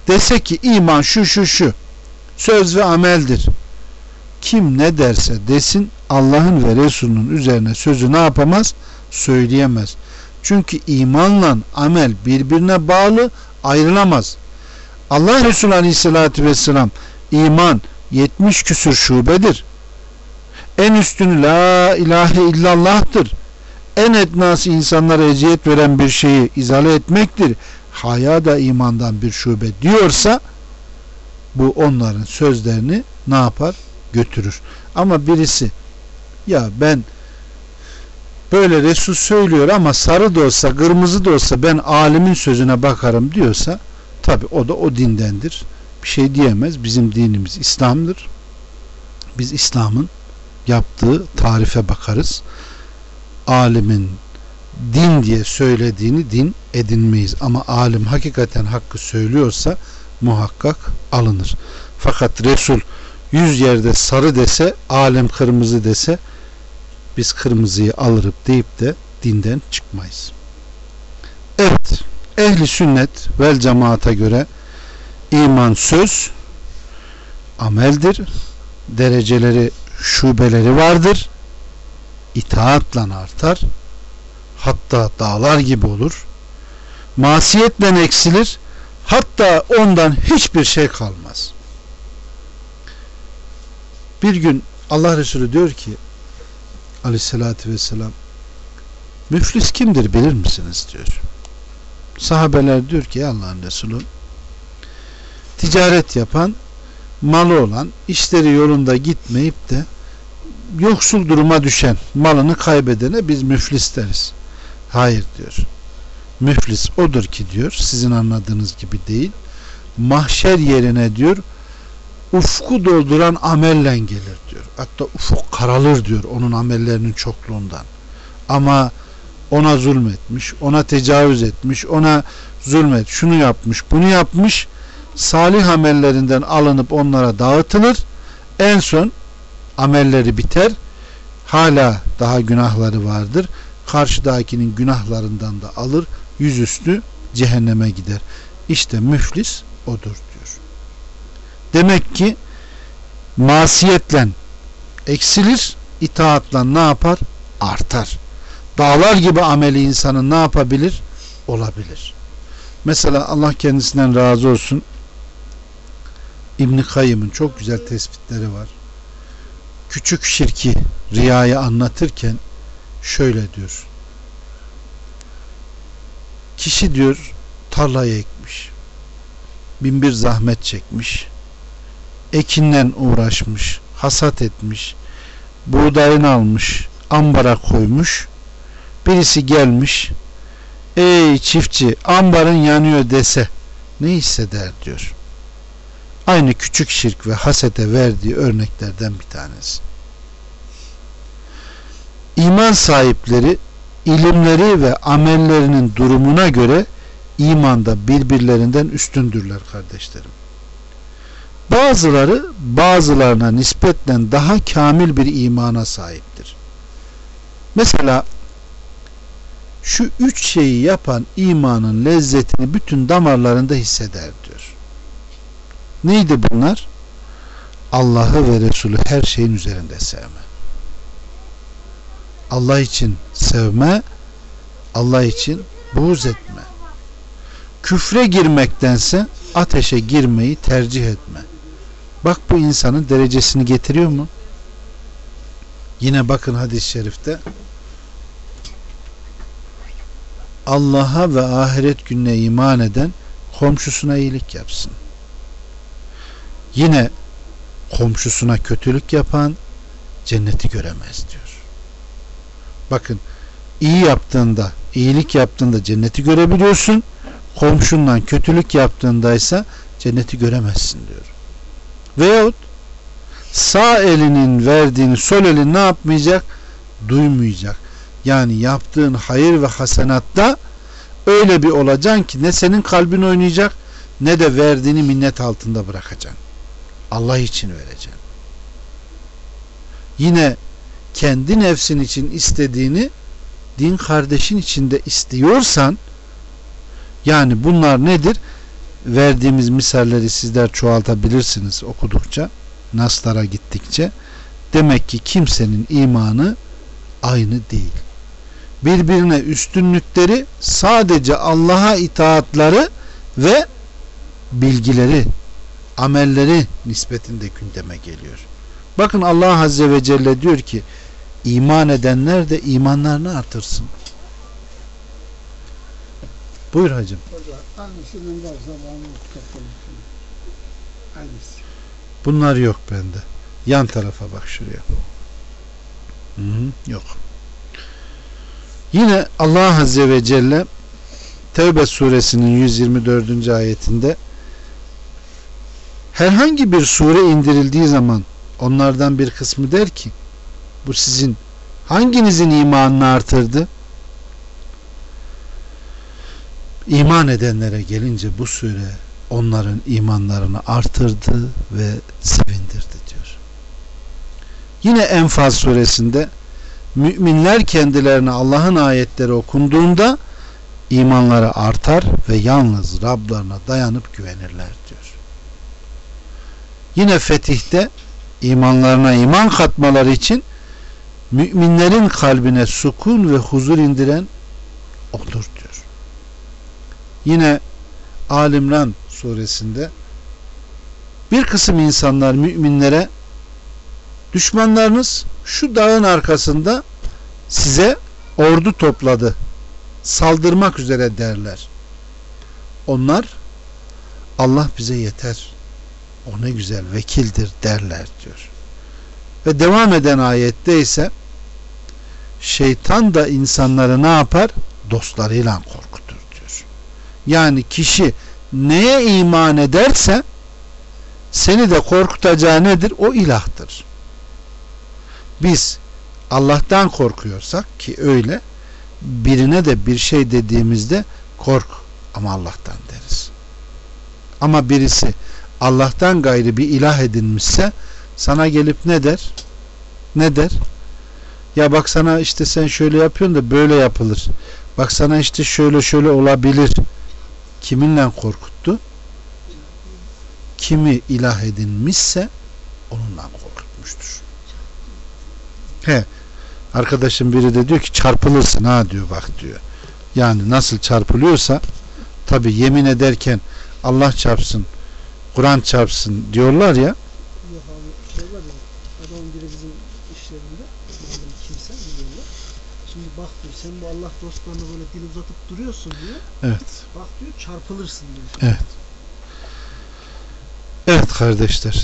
dese ki iman şu şu şu söz ve ameldir. Kim ne derse desin Allah'ın ve Resulünün üzerine sözü ne yapamaz? Söyleyemez. Çünkü imanla amel birbirine bağlı ayrılamaz. Allah Resulü Aleyhisselatü Vesselam iman 70 küsür şubedir. En üstünü la ilahe illallah'tır. En etnası insanlara eziyet veren bir şeyi izale etmektir. Haya da imandan bir şube diyorsa bu onların sözlerini ne yapar? Götürür. Ama birisi ya ben böyle Resul söylüyor ama sarı da olsa kırmızı da olsa ben alimin sözüne bakarım diyorsa tabi o da o dindendir. Bir şey diyemez. Bizim dinimiz İslam'dır. Biz İslam'ın yaptığı tarife bakarız. Alimin din diye söylediğini din edinmeyiz. Ama alim hakikaten hakkı söylüyorsa muhakkak alınır. Fakat Resul yüz yerde sarı dese, alim kırmızı dese biz kırmızıyı alırıp deyip de dinden çıkmayız. Evet, ehli sünnet vel cemaata göre iman söz, ameldir, dereceleri, şubeleri vardır, itaatla artar, hatta dağlar gibi olur, masiyetle eksilir, hatta ondan hiçbir şey kalmaz. Bir gün Allah Resulü diyor ki aleyhissalatü vesselam müflis kimdir bilir misiniz diyor. Sahabeler diyor ki Allah'ın Resulü ticaret yapan malı olan işleri yolunda gitmeyip de yoksul duruma düşen malını kaybedene biz müflis deriz. Hayır diyor. Müflis odur ki diyor sizin anladığınız gibi değil. Mahşer yerine diyor ufku dolduran amelle gelir diyor. Hatta ufuk karalır diyor onun amellerinin çokluğundan. Ama ona zulmetmiş, ona tecavüz etmiş, ona zulmet, şunu yapmış, bunu yapmış, salih amellerinden alınıp onlara dağıtılır. En son amelleri biter. Hala daha günahları vardır. Karşıdakinin günahlarından da alır. Yüzüstü cehenneme gider. İşte müflis odur. Demek ki masiyetle eksilir, itaatla ne yapar? Artar. Dağlar gibi ameli insanın ne yapabilir? Olabilir. Mesela Allah kendisinden razı olsun. İbn Kayyım'ın çok güzel tespitleri var. Küçük şirki, riyayı anlatırken şöyle diyor. Kişi diyor tarlayı ekmiş. Bin bir zahmet çekmiş. Ekinden uğraşmış. Hasat etmiş. Buğdayını almış. Ambara koymuş. Birisi gelmiş. Ey çiftçi ambarın yanıyor dese ne hisseder diyor. Aynı küçük şirk ve hasete verdiği örneklerden bir tanesi. İman sahipleri ilimleri ve amellerinin durumuna göre imanda birbirlerinden üstündürler kardeşlerim. Bazıları bazılarına nispetle daha kamil bir imana sahiptir. Mesela şu üç şeyi yapan imanın lezzetini bütün damarlarında hisseder diyor. Neydi bunlar? Allah'ı ve Resulü her şeyin üzerinde sevme. Allah için sevme, Allah için buğz etme. Küfre girmektense ateşe girmeyi tercih etme. Bak bu insanın derecesini getiriyor mu? Yine bakın hadis-i şerifte Allah'a ve ahiret gününe iman eden komşusuna iyilik yapsın. Yine komşusuna kötülük yapan cenneti göremez diyor. Bakın iyi yaptığında, iyilik yaptığında cenneti görebiliyorsun. Komşundan kötülük yaptığında ise cenneti göremezsin diyor. Veyahut sağ elinin verdiğini sol elin ne yapmayacak? Duymayacak. Yani yaptığın hayır ve hasenatta öyle bir olacaksın ki ne senin kalbin oynayacak ne de verdiğini minnet altında bırakacaksın. Allah için vereceksin. Yine kendi nefsin için istediğini din kardeşin içinde istiyorsan yani bunlar nedir? Verdiğimiz misalleri sizler çoğaltabilirsiniz okudukça, naslara gittikçe. Demek ki kimsenin imanı aynı değil. Birbirine üstünlükleri sadece Allah'a itaatları ve bilgileri, amelleri nispetinde gündeme geliyor. Bakın Allah Azze ve Celle diyor ki iman edenler de imanlarını artırsın. Buyur hacım. Bunlar yok bende. Yan tarafa bak şuraya. Hı hı, yok. Yine Allah Azze ve Celle Tevbe suresinin 124. ayetinde herhangi bir sure indirildiği zaman onlardan bir kısmı der ki bu sizin hanginizin imanını artırdı? İman edenlere gelince bu sure onların imanlarını artırdı ve sevindirdi diyor. Yine Enfal suresinde müminler kendilerine Allah'ın ayetleri okunduğunda imanları artar ve yalnız Rablarına dayanıp güvenirler diyor. Yine fetihte imanlarına iman katmaları için müminlerin kalbine sukun ve huzur indiren odur. Yine Alimran suresinde bir kısım insanlar müminlere düşmanlarınız şu dağın arkasında size ordu topladı saldırmak üzere derler. Onlar Allah bize yeter. O ne güzel vekildir derler diyor. Ve devam eden ayette ise şeytan da insanları ne yapar? Dostlarıyla diyor. Yani kişi neye iman ederse seni de korkutacağı nedir? O ilahtır. Biz Allah'tan korkuyorsak ki öyle birine de bir şey dediğimizde kork ama Allah'tan deriz. Ama birisi Allah'tan gayrı bir ilah edinmişse sana gelip ne der? Ne der? Ya bak sana işte sen şöyle yapıyorsun da böyle yapılır. Bak sana işte şöyle şöyle olabilir. Kiminle korkuttu? Kimi ilah edinmişse onunla korkutmuştur. He, Arkadaşım biri de diyor ki çarpılırsın ha diyor bak diyor. Yani nasıl çarpılıyorsa tabi yemin ederken Allah çarpsın Kur'an çarpsın diyorlar ya. Yok abi şey var ya adamın biri bizim işlerinde kimse biliyorlar. Şimdi bak diyor sen bu Allah dostlarına böyle dil uzatıp duruyorsun diyor. Evet. Bak diyor çarpılırsın diyor. Evet. Evet kardeşler.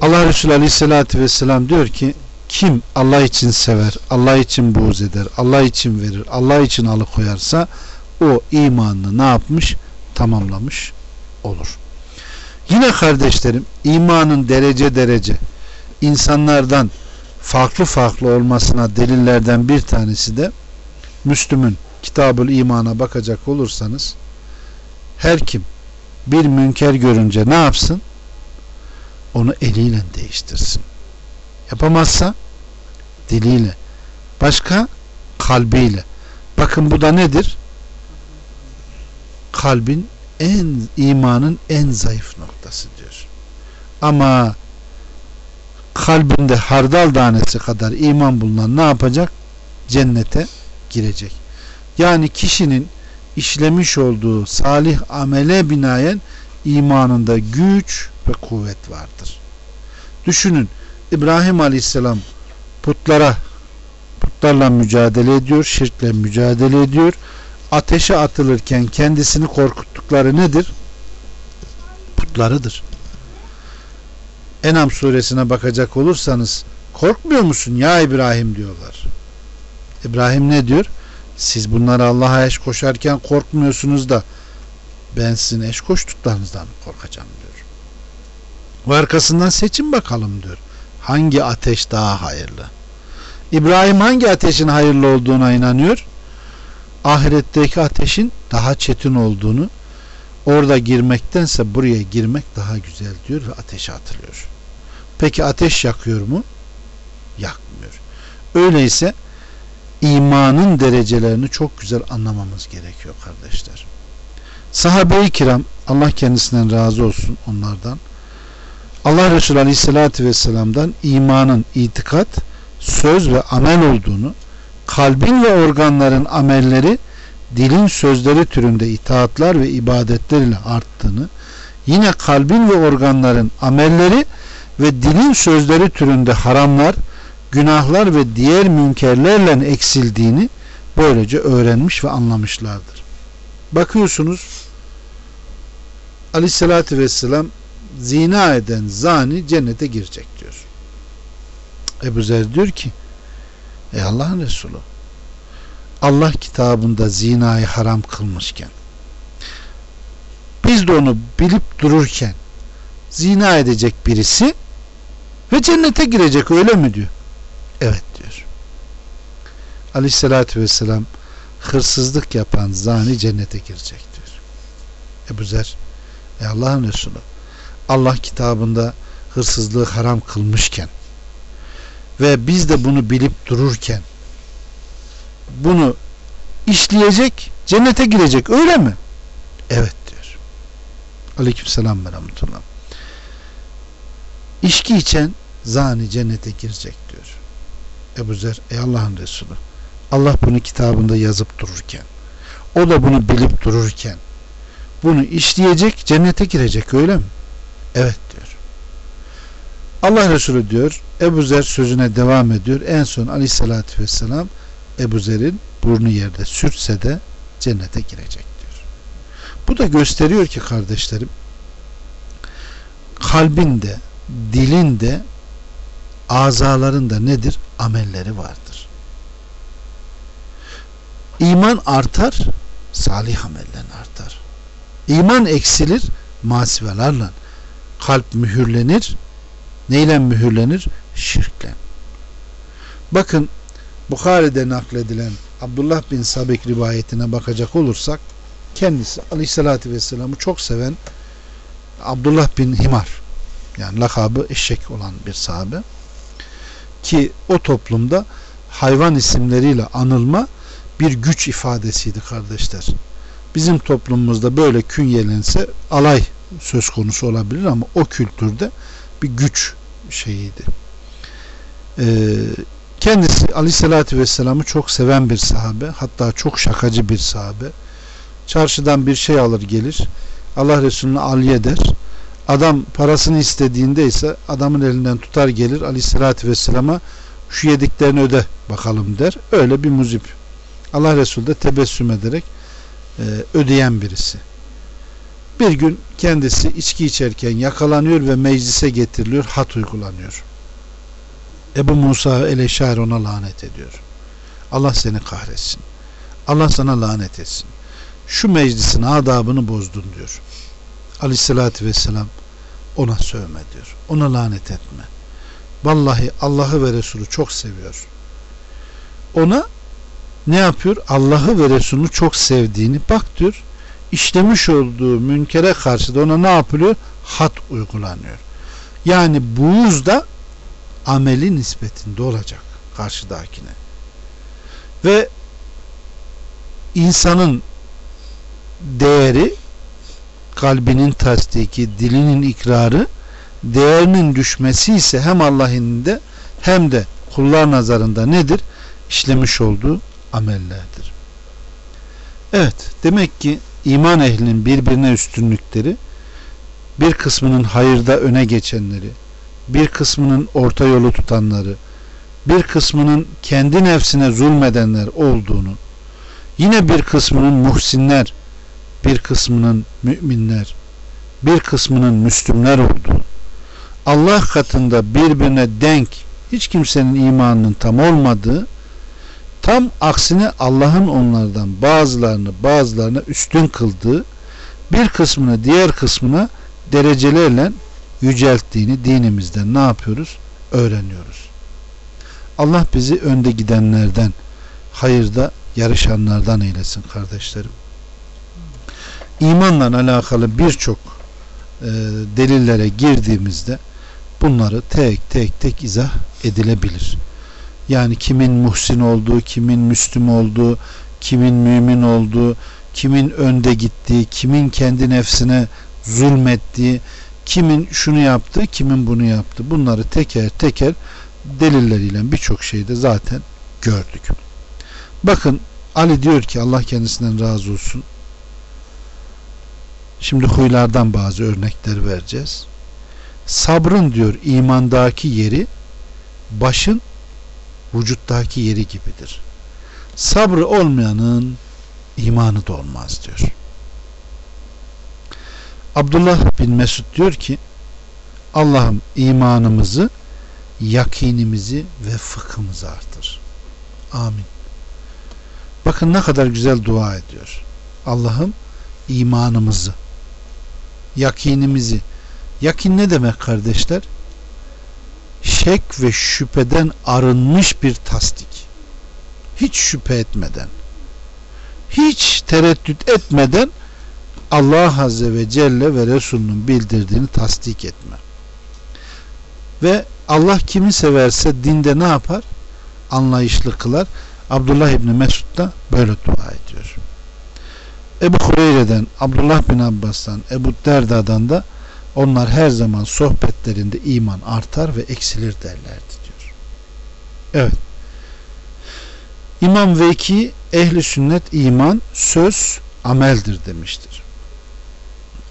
Allah Resulü Aleyhisselatü Vesselam diyor ki kim Allah için sever, Allah için buğz eder, Allah için verir, Allah için alıkoyarsa o imanını ne yapmış? Tamamlamış olur. Yine kardeşlerim imanın derece derece insanlardan farklı farklı olmasına delillerden bir tanesi de Müslüm'ün Kitabül İman'a bakacak olursanız her kim bir münker görünce ne yapsın? Onu eliyle değiştirsin. Yapamazsa diliyle. Başka kalbiyle. Bakın bu da nedir? Kalbin en imanın en zayıf noktası diyor. Ama kalbinde hardal tanesi kadar iman bulunan ne yapacak? Cennete girecek. Yani kişinin işlemiş olduğu salih amele binaen imanında güç ve kuvvet vardır. Düşünün İbrahim Aleyhisselam putlara putlarla mücadele ediyor, şirkle mücadele ediyor. Ateşe atılırken kendisini korkuttukları nedir? Putlarıdır. Enam suresine bakacak olursanız korkmuyor musun ya İbrahim diyorlar. İbrahim ne diyor? Siz bunları Allah'a eş koşarken korkmuyorsunuz da ben sizin eş koştuklarınızdan korkacağım diyor. Ve arkasından seçin bakalım diyor hangi ateş daha hayırlı? İbrahim hangi ateşin hayırlı olduğuna inanıyor? Ahiretteki ateşin daha çetin olduğunu, orada girmektense buraya girmek daha güzel diyor ve ateşe atılıyor. Peki ateş yakıyor mu? Yakmıyor. Öyleyse imanın derecelerini çok güzel anlamamız gerekiyor kardeşler. Sahabe-i kiram Allah kendisinden razı olsun onlardan. Allah Resulü Aleyhisselatü Vesselam'dan imanın itikat, söz ve amel olduğunu, kalbin ve organların amelleri dilin sözleri türünde itaatlar ve ibadetler ile arttığını, yine kalbin ve organların amelleri ve dilin sözleri türünde haramlar, günahlar ve diğer münkerlerle eksildiğini böylece öğrenmiş ve anlamışlardır. Bakıyorsunuz Aleyhisselatü Vesselam zina eden zani cennete girecek diyor. Ebu Zer diyor ki Ey Allah'ın Resulü Allah kitabında zinayı haram kılmışken biz de onu bilip dururken zina edecek birisi ve cennete girecek öyle mi diyor? Evet diyor. Aleyhissalatü vesselam hırsızlık yapan zani cennete girecek diyor. Ebu Zer Ey Allah'ın Resulü Allah kitabında hırsızlığı haram kılmışken ve biz de bunu bilip dururken bunu işleyecek cennete girecek öyle mi? Evet diyor. Aleykümselam ve rahmetullah. İçki içen zani cennete girecek diyor. Ebu Zer ey Allah'ın Resulü Allah bunu kitabında yazıp dururken o da bunu bilip dururken bunu işleyecek cennete girecek öyle mi? Evet diyor. Allah Resulü diyor Ebu Zer sözüne devam ediyor. En son aleyhissalatü vesselam Ebu Zer'in burnu yerde sürtse de cennete girecek diyor. Bu da gösteriyor ki kardeşlerim kalbinde, dilinde, azalarında nedir? Amelleri vardır. İman artar, salih ameller artar. İman eksilir, masivelerle. Kalp mühürlenir. Neyle mühürlenir? Şirkle. Bakın Bukhari'de nakledilen Abdullah bin Sabek rivayetine bakacak olursak kendisi aleyhissalatü vesselam'ı çok seven Abdullah bin Himar yani lakabı eşek olan bir sahabe ki o toplumda hayvan isimleriyle anılma bir güç ifadesiydi kardeşler. Bizim toplumumuzda böyle künyelense alay söz konusu olabilir ama o kültürde bir güç şeyiydi. Ee, kendisi aleyhissalatü vesselam'ı çok seven bir sahabe hatta çok şakacı bir sahabe. Çarşıdan bir şey alır gelir. Allah Resulü'nü aliye eder. Adam parasını istediğinde ise adamın elinden tutar gelir aleyhissalatü vesselama şu yediklerini öde bakalım der. Öyle bir muzip. Allah Resulü de tebessüm ederek e, ödeyen birisi. Bir gün kendisi içki içerken yakalanıyor ve meclise getiriliyor, hat uygulanıyor. Ebu Musa Eleşar ona lanet ediyor. Allah seni kahretsin. Allah sana lanet etsin. Şu meclisin adabını bozdun diyor. Aleyhissalatü vesselam ona sövme diyor. Ona lanet etme. Vallahi Allah'ı ve Resulü çok seviyor. Ona ne yapıyor? Allah'ı ve Resulünü çok sevdiğini bak diyor. İşlemiş olduğu münkere karşı da ona ne yapılıyor? Hat uygulanıyor. Yani buğuz da ameli nispetinde olacak karşıdakine. Ve insanın değeri kalbinin tasdiki, dilinin ikrarı değerinin düşmesi ise hem Allah'ın de hem de kullar nazarında nedir? İşlemiş olduğu amellerdir. Evet, demek ki iman ehlinin birbirine üstünlükleri bir kısmının hayırda öne geçenleri, bir kısmının orta yolu tutanları, bir kısmının kendi nefsine zulmedenler olduğunu, yine bir kısmının muhsinler, bir kısmının müminler, bir kısmının müslümler olduğu, Allah katında birbirine denk hiç kimsenin imanının tam olmadığı, tam aksine Allah'ın onlardan bazılarını bazılarına üstün kıldığı, bir kısmını diğer kısmına derecelerle yücelttiğini dinimizden ne yapıyoruz? Öğreniyoruz. Allah bizi önde gidenlerden, hayırda yarışanlardan eylesin kardeşlerim. İmanla alakalı birçok e, delillere girdiğimizde bunları tek tek tek izah edilebilir. Yani kimin muhsin olduğu, kimin müslüm olduğu, kimin mümin olduğu, kimin önde gittiği, kimin kendi nefsine zulmettiği, kimin şunu yaptı, kimin bunu yaptı. Bunları teker teker delilleriyle birçok şeyde zaten gördük. Bakın Ali diyor ki Allah kendisinden razı olsun. Şimdi huylardan bazı örnekler vereceğiz. Sabrın diyor imandaki yeri başın vücuttaki yeri gibidir. Sabrı olmayanın imanı da olmaz diyor. Abdullah bin Mesud diyor ki Allah'ım imanımızı yakinimizi ve fıkhımızı artır. Amin. Bakın ne kadar güzel dua ediyor. Allah'ım imanımızı, yakinimizi. Yakin ne demek kardeşler? Şek ve şüpheden arınmış bir tasdik. Hiç şüphe etmeden, hiç tereddüt etmeden Allah Azze ve Celle ve Resulünün bildirdiğini tasdik etme. Ve Allah kimi severse dinde ne yapar? Anlayışlı kılar. Abdullah İbni Mesud da böyle dua ediyor. Ebu Hureyre'den, Abdullah bin Abbas'tan, Ebu Derda'dan da onlar her zaman sohbetlerinde iman artar ve eksilir derlerdi diyor. Evet. İmam Veki ehli sünnet iman söz ameldir demiştir.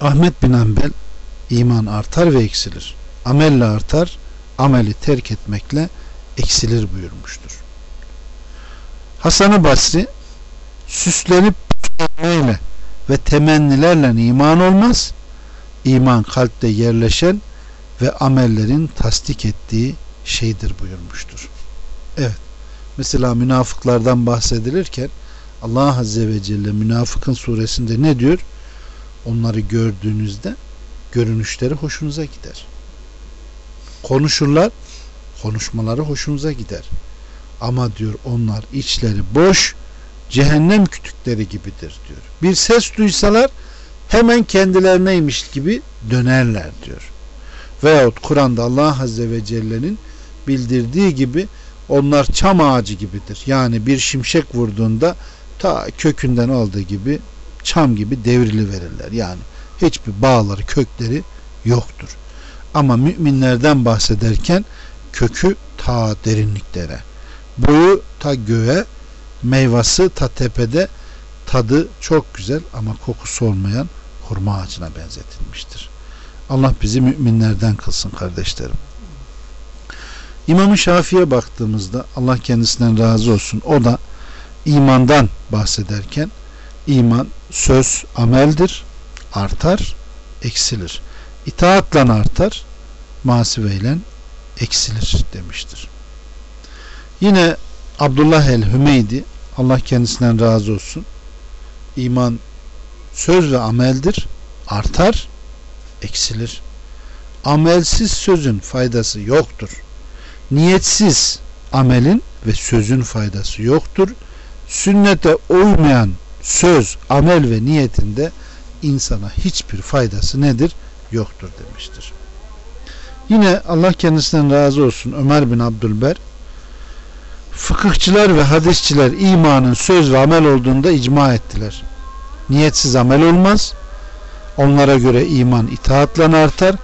Ahmet bin Ambel iman artar ve eksilir. Amelle artar, ameli terk etmekle eksilir buyurmuştur. Hasan-ı Basri süslenip püslenmeyle ve temennilerle iman olmaz. İman kalpte yerleşen ve amellerin tasdik ettiği şeydir buyurmuştur. Evet. Mesela münafıklardan bahsedilirken Allah Azze ve Celle münafıkın suresinde ne diyor? Onları gördüğünüzde görünüşleri hoşunuza gider. Konuşurlar, konuşmaları hoşunuza gider. Ama diyor onlar içleri boş, cehennem kütükleri gibidir diyor. Bir ses duysalar hemen kendilerineymiş gibi dönerler diyor. Veyahut Kur'an'da Allah Azze ve Celle'nin bildirdiği gibi onlar çam ağacı gibidir. Yani bir şimşek vurduğunda ta kökünden aldığı gibi çam gibi devrili verirler. Yani hiçbir bağları, kökleri yoktur. Ama müminlerden bahsederken kökü ta derinliklere, boyu ta göğe, meyvası ta tepede, tadı çok güzel ama kokusu olmayan hurma ağacına benzetilmiştir. Allah bizi müminlerden kılsın kardeşlerim. İmam-ı Şafii'ye baktığımızda Allah kendisinden razı olsun. O da imandan bahsederken iman söz ameldir. Artar, eksilir. İtaatla artar, masiveyle eksilir demiştir. Yine Abdullah el-Hümeydi Allah kendisinden razı olsun. İman söz ve ameldir. Artar, eksilir. Amelsiz sözün faydası yoktur. Niyetsiz amelin ve sözün faydası yoktur. Sünnete uymayan söz, amel ve niyetinde insana hiçbir faydası nedir? Yoktur demiştir. Yine Allah kendisinden razı olsun Ömer bin Abdülber fıkıhçılar ve hadisçiler imanın söz ve amel olduğunda icma ettiler. Niyetsiz amel olmaz. Onlara göre iman itaatla artar,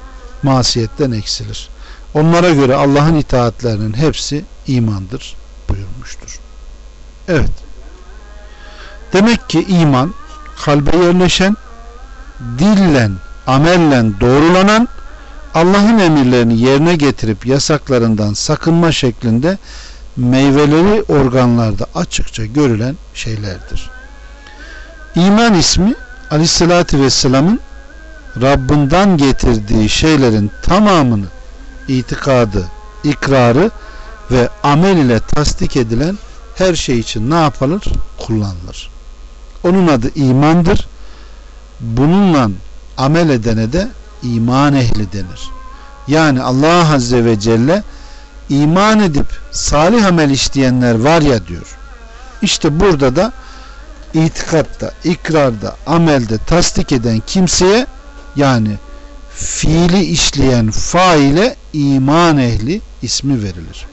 masiyetten eksilir. Onlara göre Allah'ın itaatlerinin hepsi imandır buyurmuştur. Evet. Demek ki iman kalbe yerleşen, dillen, amellen doğrulanan, Allah'ın emirlerini yerine getirip yasaklarından sakınma şeklinde meyveleri organlarda açıkça görülen şeylerdir. İman ismi Aleyhisselatü Vesselam'ın Rabbinden getirdiği şeylerin tamamını itikadı, ikrarı ve amel ile tasdik edilen her şey için ne yapılır? Kullanılır. Onun adı imandır. Bununla amel edene de iman ehli denir. Yani Allah Azze ve Celle iman edip salih amel işleyenler var ya diyor. İşte burada da itikatta, ikrarda, amelde tasdik eden kimseye yani fiili işleyen faile iman ehli ismi verilir.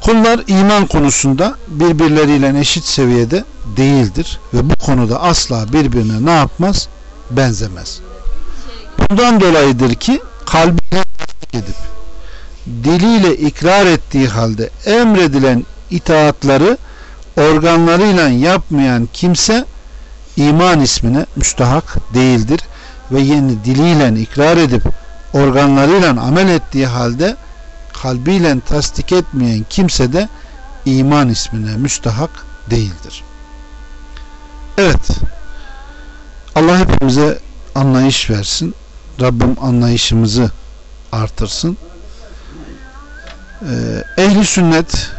Kullar iman konusunda birbirleriyle eşit seviyede değildir ve bu konuda asla birbirine ne yapmaz? Benzemez. Bundan dolayıdır ki kalbiyle edip diliyle ikrar ettiği halde emredilen itaatları organlarıyla yapmayan kimse iman ismine müstahak değildir ve yeni diliyle ikrar edip organlarıyla amel ettiği halde kalbiyle tasdik etmeyen kimse de iman ismine müstahak değildir. Evet. Allah hepimize anlayış versin. Rabbim anlayışımızı artırsın. Ee, ehli sünnet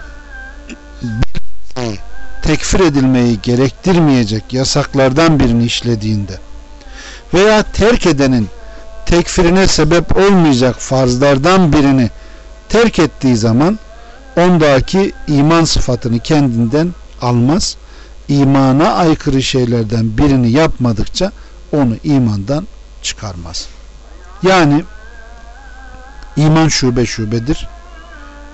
tekfir edilmeyi gerektirmeyecek yasaklardan birini işlediğinde veya terk edenin tekfirine sebep olmayacak farzlardan birini terk ettiği zaman ondaki iman sıfatını kendinden almaz. İmana aykırı şeylerden birini yapmadıkça onu imandan çıkarmaz. Yani iman şube şubedir.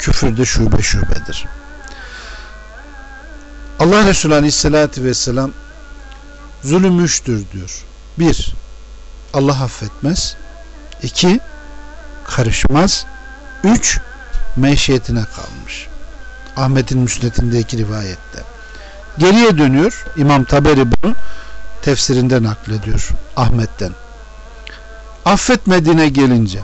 Küfür de şube şubedir. Allah Resulü Aleyhisselatü Vesselam zulüm üçtür diyor. Bir, Allah affetmez. İki, karışmaz. Üç, meşiyetine kalmış. Ahmet'in müsnetindeki rivayette. Geriye dönüyor. İmam Taberi bunu tefsirinde naklediyor. Ahmet'ten. Affetmediğine gelince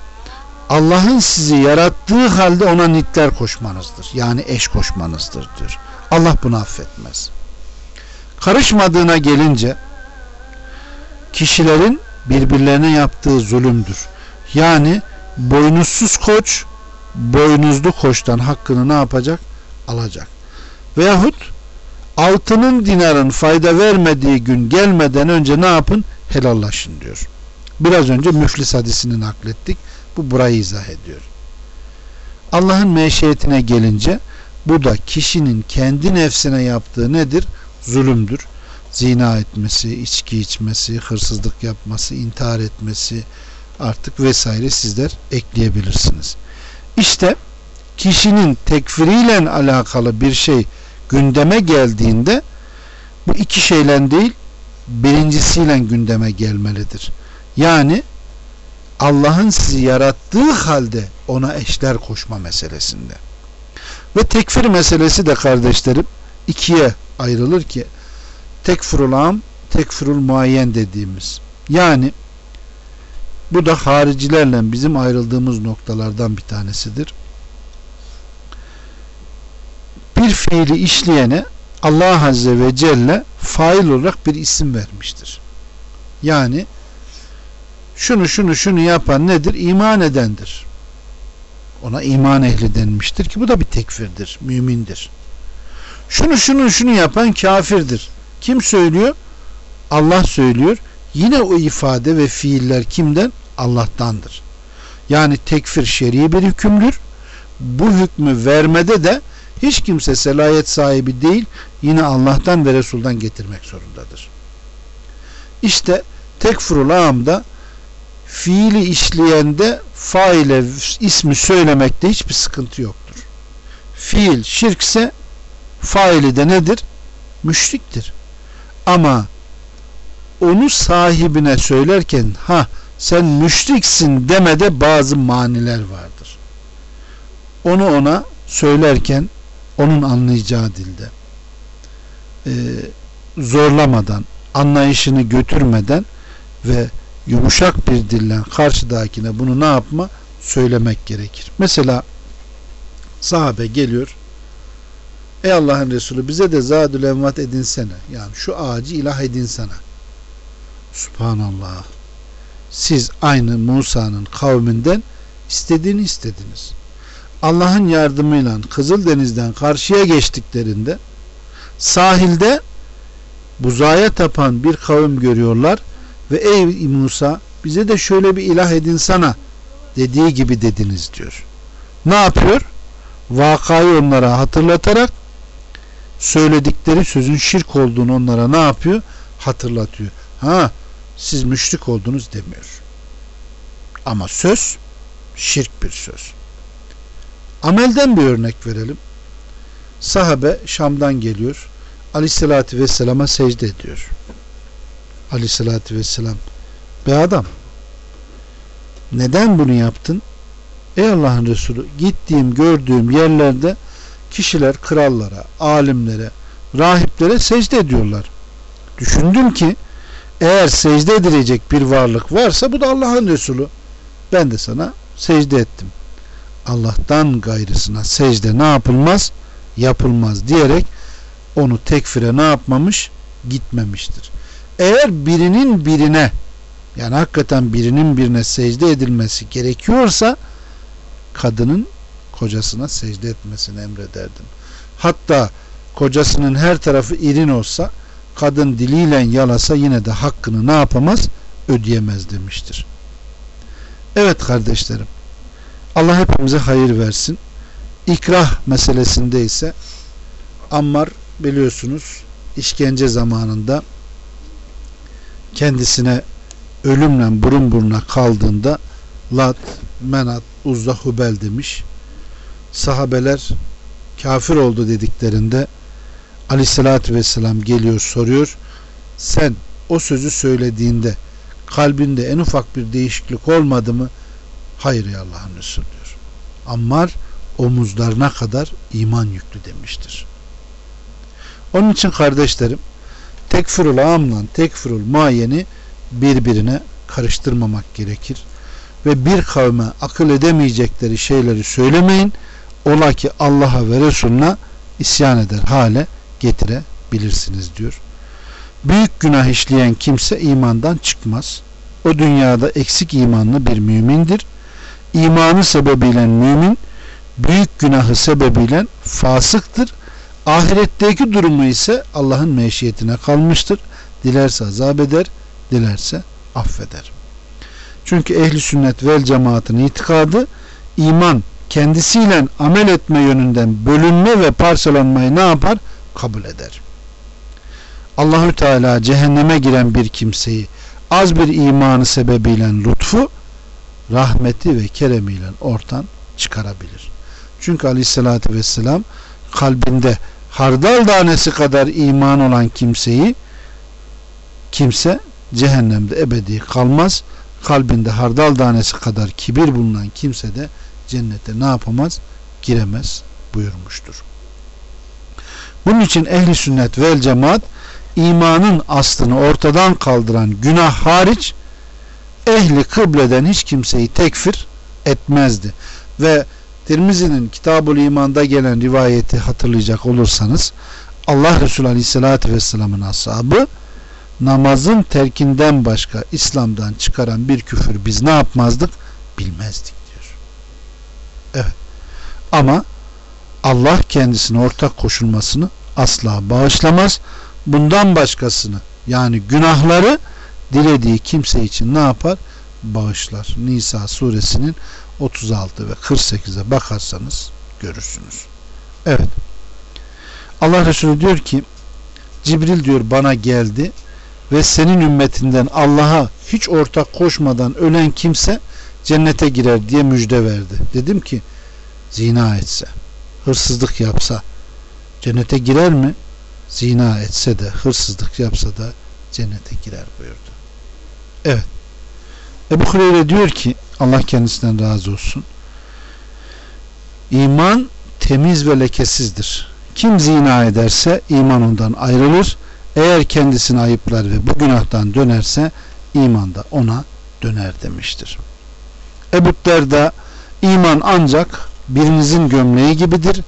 Allah'ın sizi yarattığı halde ona nitler koşmanızdır. Yani eş koşmanızdır diyor. Allah bunu affetmez. Karışmadığına gelince kişilerin birbirlerine yaptığı zulümdür. Yani boynuzsuz koç boynuzlu koçtan hakkını ne yapacak? Alacak. Veyahut altının dinarın fayda vermediği gün gelmeden önce ne yapın? Helallaşın diyor. Biraz önce müflis hadisini naklettik. Bu burayı izah ediyor. Allah'ın meşiyetine gelince bu da kişinin kendi nefsine yaptığı nedir? Zulümdür. Zina etmesi, içki içmesi, hırsızlık yapması, intihar etmesi artık vesaire sizler ekleyebilirsiniz. İşte kişinin tekfiriyle alakalı bir şey gündeme geldiğinde bu iki şeyle değil birincisiyle gündeme gelmelidir. Yani Allah'ın sizi yarattığı halde ona eşler koşma meselesinde. Ve tekfir meselesi de kardeşlerim ikiye ayrılır ki tekfirul am, tekfirul muayyen dediğimiz. Yani bu da haricilerle bizim ayrıldığımız noktalardan bir tanesidir. Bir fiili işleyene Allah Azze ve Celle fail olarak bir isim vermiştir. Yani şunu şunu şunu yapan nedir? İman edendir. Ona iman ehli denmiştir ki bu da bir tekfirdir, mümindir. Şunu şunu şunu yapan kafirdir. Kim söylüyor? Allah söylüyor. Yine o ifade ve fiiller kimden? Allah'tandır. Yani tekfir şer'i bir hükümdür. Bu hükmü vermede de hiç kimse selayet sahibi değil, yine Allah'tan ve Resul'dan getirmek zorundadır. İşte tekfirul amda fiili işleyende faile ismi söylemekte hiçbir sıkıntı yoktur. Fiil şirkse faili de nedir? Müşriktir. Ama onu sahibine söylerken ha sen müşriksin demede bazı maniler vardır. Onu ona söylerken onun anlayacağı dilde e, zorlamadan anlayışını götürmeden ve yumuşak bir dille karşıdakine bunu ne yapma? Söylemek gerekir. Mesela sahabe geliyor Ey Allah'ın Resulü bize de zadül envat edinsene. Yani şu ağacı ilah edinsene. Subhanallah. Siz aynı Musa'nın kavminden istediğini istediniz. Allah'ın yardımıyla Kızıldeniz'den karşıya geçtiklerinde sahilde buzaya tapan bir kavim görüyorlar ve ey Musa bize de şöyle bir ilah edin sana dediği gibi dediniz diyor. Ne yapıyor? Vakayı onlara hatırlatarak söyledikleri sözün şirk olduğunu onlara ne yapıyor? Hatırlatıyor. Ha siz müşrik oldunuz demiyor. Ama söz şirk bir söz. Amelden bir örnek verelim. Sahabe Şam'dan geliyor. Aleyhissalatü Vesselam'a secde ediyor. Aleyhissalatü Vesselam be adam neden bunu yaptın? Ey Allah'ın Resulü gittiğim gördüğüm yerlerde kişiler krallara, alimlere, rahiplere secde ediyorlar. Düşündüm ki eğer secde edilecek bir varlık varsa bu da Allah'ın Resulü. Ben de sana secde ettim. Allah'tan gayrısına secde ne yapılmaz? Yapılmaz diyerek onu tekfire ne yapmamış? Gitmemiştir. Eğer birinin birine yani hakikaten birinin birine secde edilmesi gerekiyorsa kadının kocasına secde etmesini emrederdim. Hatta kocasının her tarafı irin olsa kadın diliyle yalasa yine de hakkını ne yapamaz? Ödeyemez demiştir. Evet kardeşlerim. Allah hepimize hayır versin. İkrah meselesinde ise Ammar biliyorsunuz işkence zamanında kendisine ölümle burun buruna kaldığında Lat, Menat, Uzza, Hubel demiş. Sahabeler kafir oldu dediklerinde Aleyhisselatü Vesselam geliyor soruyor. Sen o sözü söylediğinde kalbinde en ufak bir değişiklik olmadı mı? Hayır ya Allah'ın Resulü diyor. Ammar omuzlarına kadar iman yüklü demiştir. Onun için kardeşlerim tekfirul amla tekfirul mayeni birbirine karıştırmamak gerekir. Ve bir kavme akıl edemeyecekleri şeyleri söylemeyin. Ola ki Allah'a ve Resulüne isyan eder hale getirebilirsiniz diyor. Büyük günah işleyen kimse imandan çıkmaz. O dünyada eksik imanlı bir mümindir. İmanı sebebiyle mümin, büyük günahı sebebiyle fasıktır. Ahiretteki durumu ise Allah'ın meşiyetine kalmıştır. Dilerse azap eder, dilerse affeder. Çünkü ehli sünnet vel cemaatin itikadı iman kendisiyle amel etme yönünden bölünme ve parçalanmayı ne yapar? Kabul eder. Allahü Teala cehenneme giren bir kimseyi az bir imanı sebebiyle lütfu, rahmeti ve keremiyle ortadan çıkarabilir. Çünkü aleyhissalatü vesselam kalbinde hardal tanesi kadar iman olan kimseyi kimse cehennemde ebedi kalmaz. Kalbinde hardal tanesi kadar kibir bulunan kimse de cennete ne yapamaz? Giremez buyurmuştur. Bunun için ehli sünnet vel cemaat imanın aslını ortadan kaldıran günah hariç ehli kıbleden hiç kimseyi tekfir etmezdi. Ve Tirmizi'nin Kitabul İman'da gelen rivayeti hatırlayacak olursanız Allah Resulü Aleyhisselatü Vesselam'ın ashabı namazın terkinden başka İslam'dan çıkaran bir küfür biz ne yapmazdık? Bilmezdik diyor. Evet. Ama Allah kendisine ortak koşulmasını asla bağışlamaz. Bundan başkasını yani günahları dilediği kimse için ne yapar? Bağışlar. Nisa suresinin 36 ve 48'e bakarsanız görürsünüz. Evet. Allah Resulü diyor ki Cibril diyor bana geldi ve senin ümmetinden Allah'a hiç ortak koşmadan ölen kimse cennete girer diye müjde verdi. Dedim ki zina etse, hırsızlık yapsa cennete girer mi? Zina etse de, hırsızlık yapsa da cennete girer buyurdu. Evet. Ebu Hureyre diyor ki Allah kendisinden razı olsun. İman temiz ve lekesizdir. Kim zina ederse iman ondan ayrılır eğer kendisini ayıplar ve bu günahtan dönerse iman da ona döner demiştir. Ebu Derda iman ancak birinizin gömleği gibidir.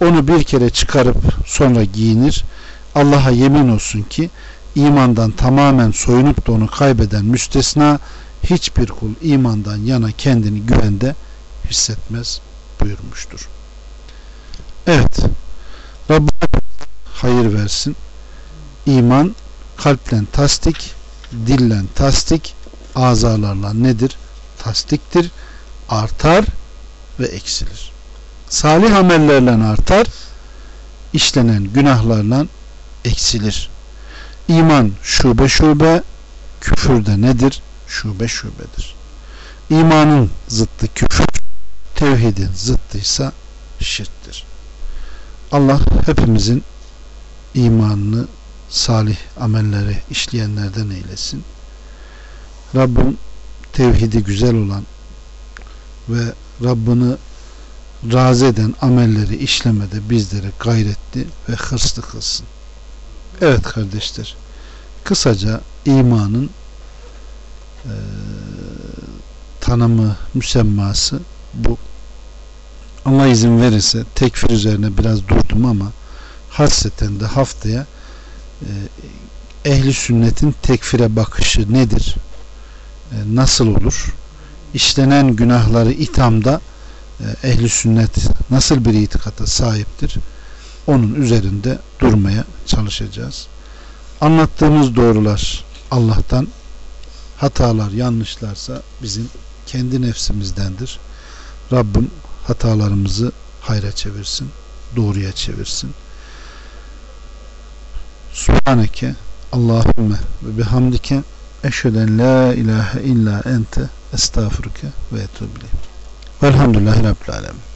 Onu bir kere çıkarıp sonra giyinir. Allah'a yemin olsun ki imandan tamamen soyunup da onu kaybeden müstesna hiçbir kul imandan yana kendini güvende hissetmez buyurmuştur. Evet. Rabbim hayır versin. İman kalplen tasdik, dillen tasdik, azalarla nedir? Tasdiktir. Artar ve eksilir. Salih amellerle artar, işlenen günahlarla eksilir. İman şube şube, küfür de nedir? Şube şubedir. İmanın zıttı küfür, tevhidin zıttıysa şirktir. Allah hepimizin imanını salih amelleri işleyenlerden eylesin. Rabbim tevhidi güzel olan ve Rabbini razı eden amelleri işlemede bizleri gayretli ve hırslı kılsın. Evet kardeşler, kısaca imanın e, tanımı, müsemması bu. Allah izin verirse tekfir üzerine biraz durdum ama hasreten de haftaya e, ehli sünnetin tekfire bakışı nedir? E, nasıl olur? İşlenen günahları ithamda e, ehli sünnet nasıl bir itikata sahiptir? Onun üzerinde durmaya çalışacağız. Anlattığımız doğrular Allah'tan hatalar yanlışlarsa bizim kendi nefsimizdendir. Rabbim hatalarımızı hayra çevirsin, doğruya çevirsin. Subhaneke Allahümme ve bihamdike eşheden la ilahe illa ente estağfurke ve etubile. Velhamdülillahi Rabbil Alemin.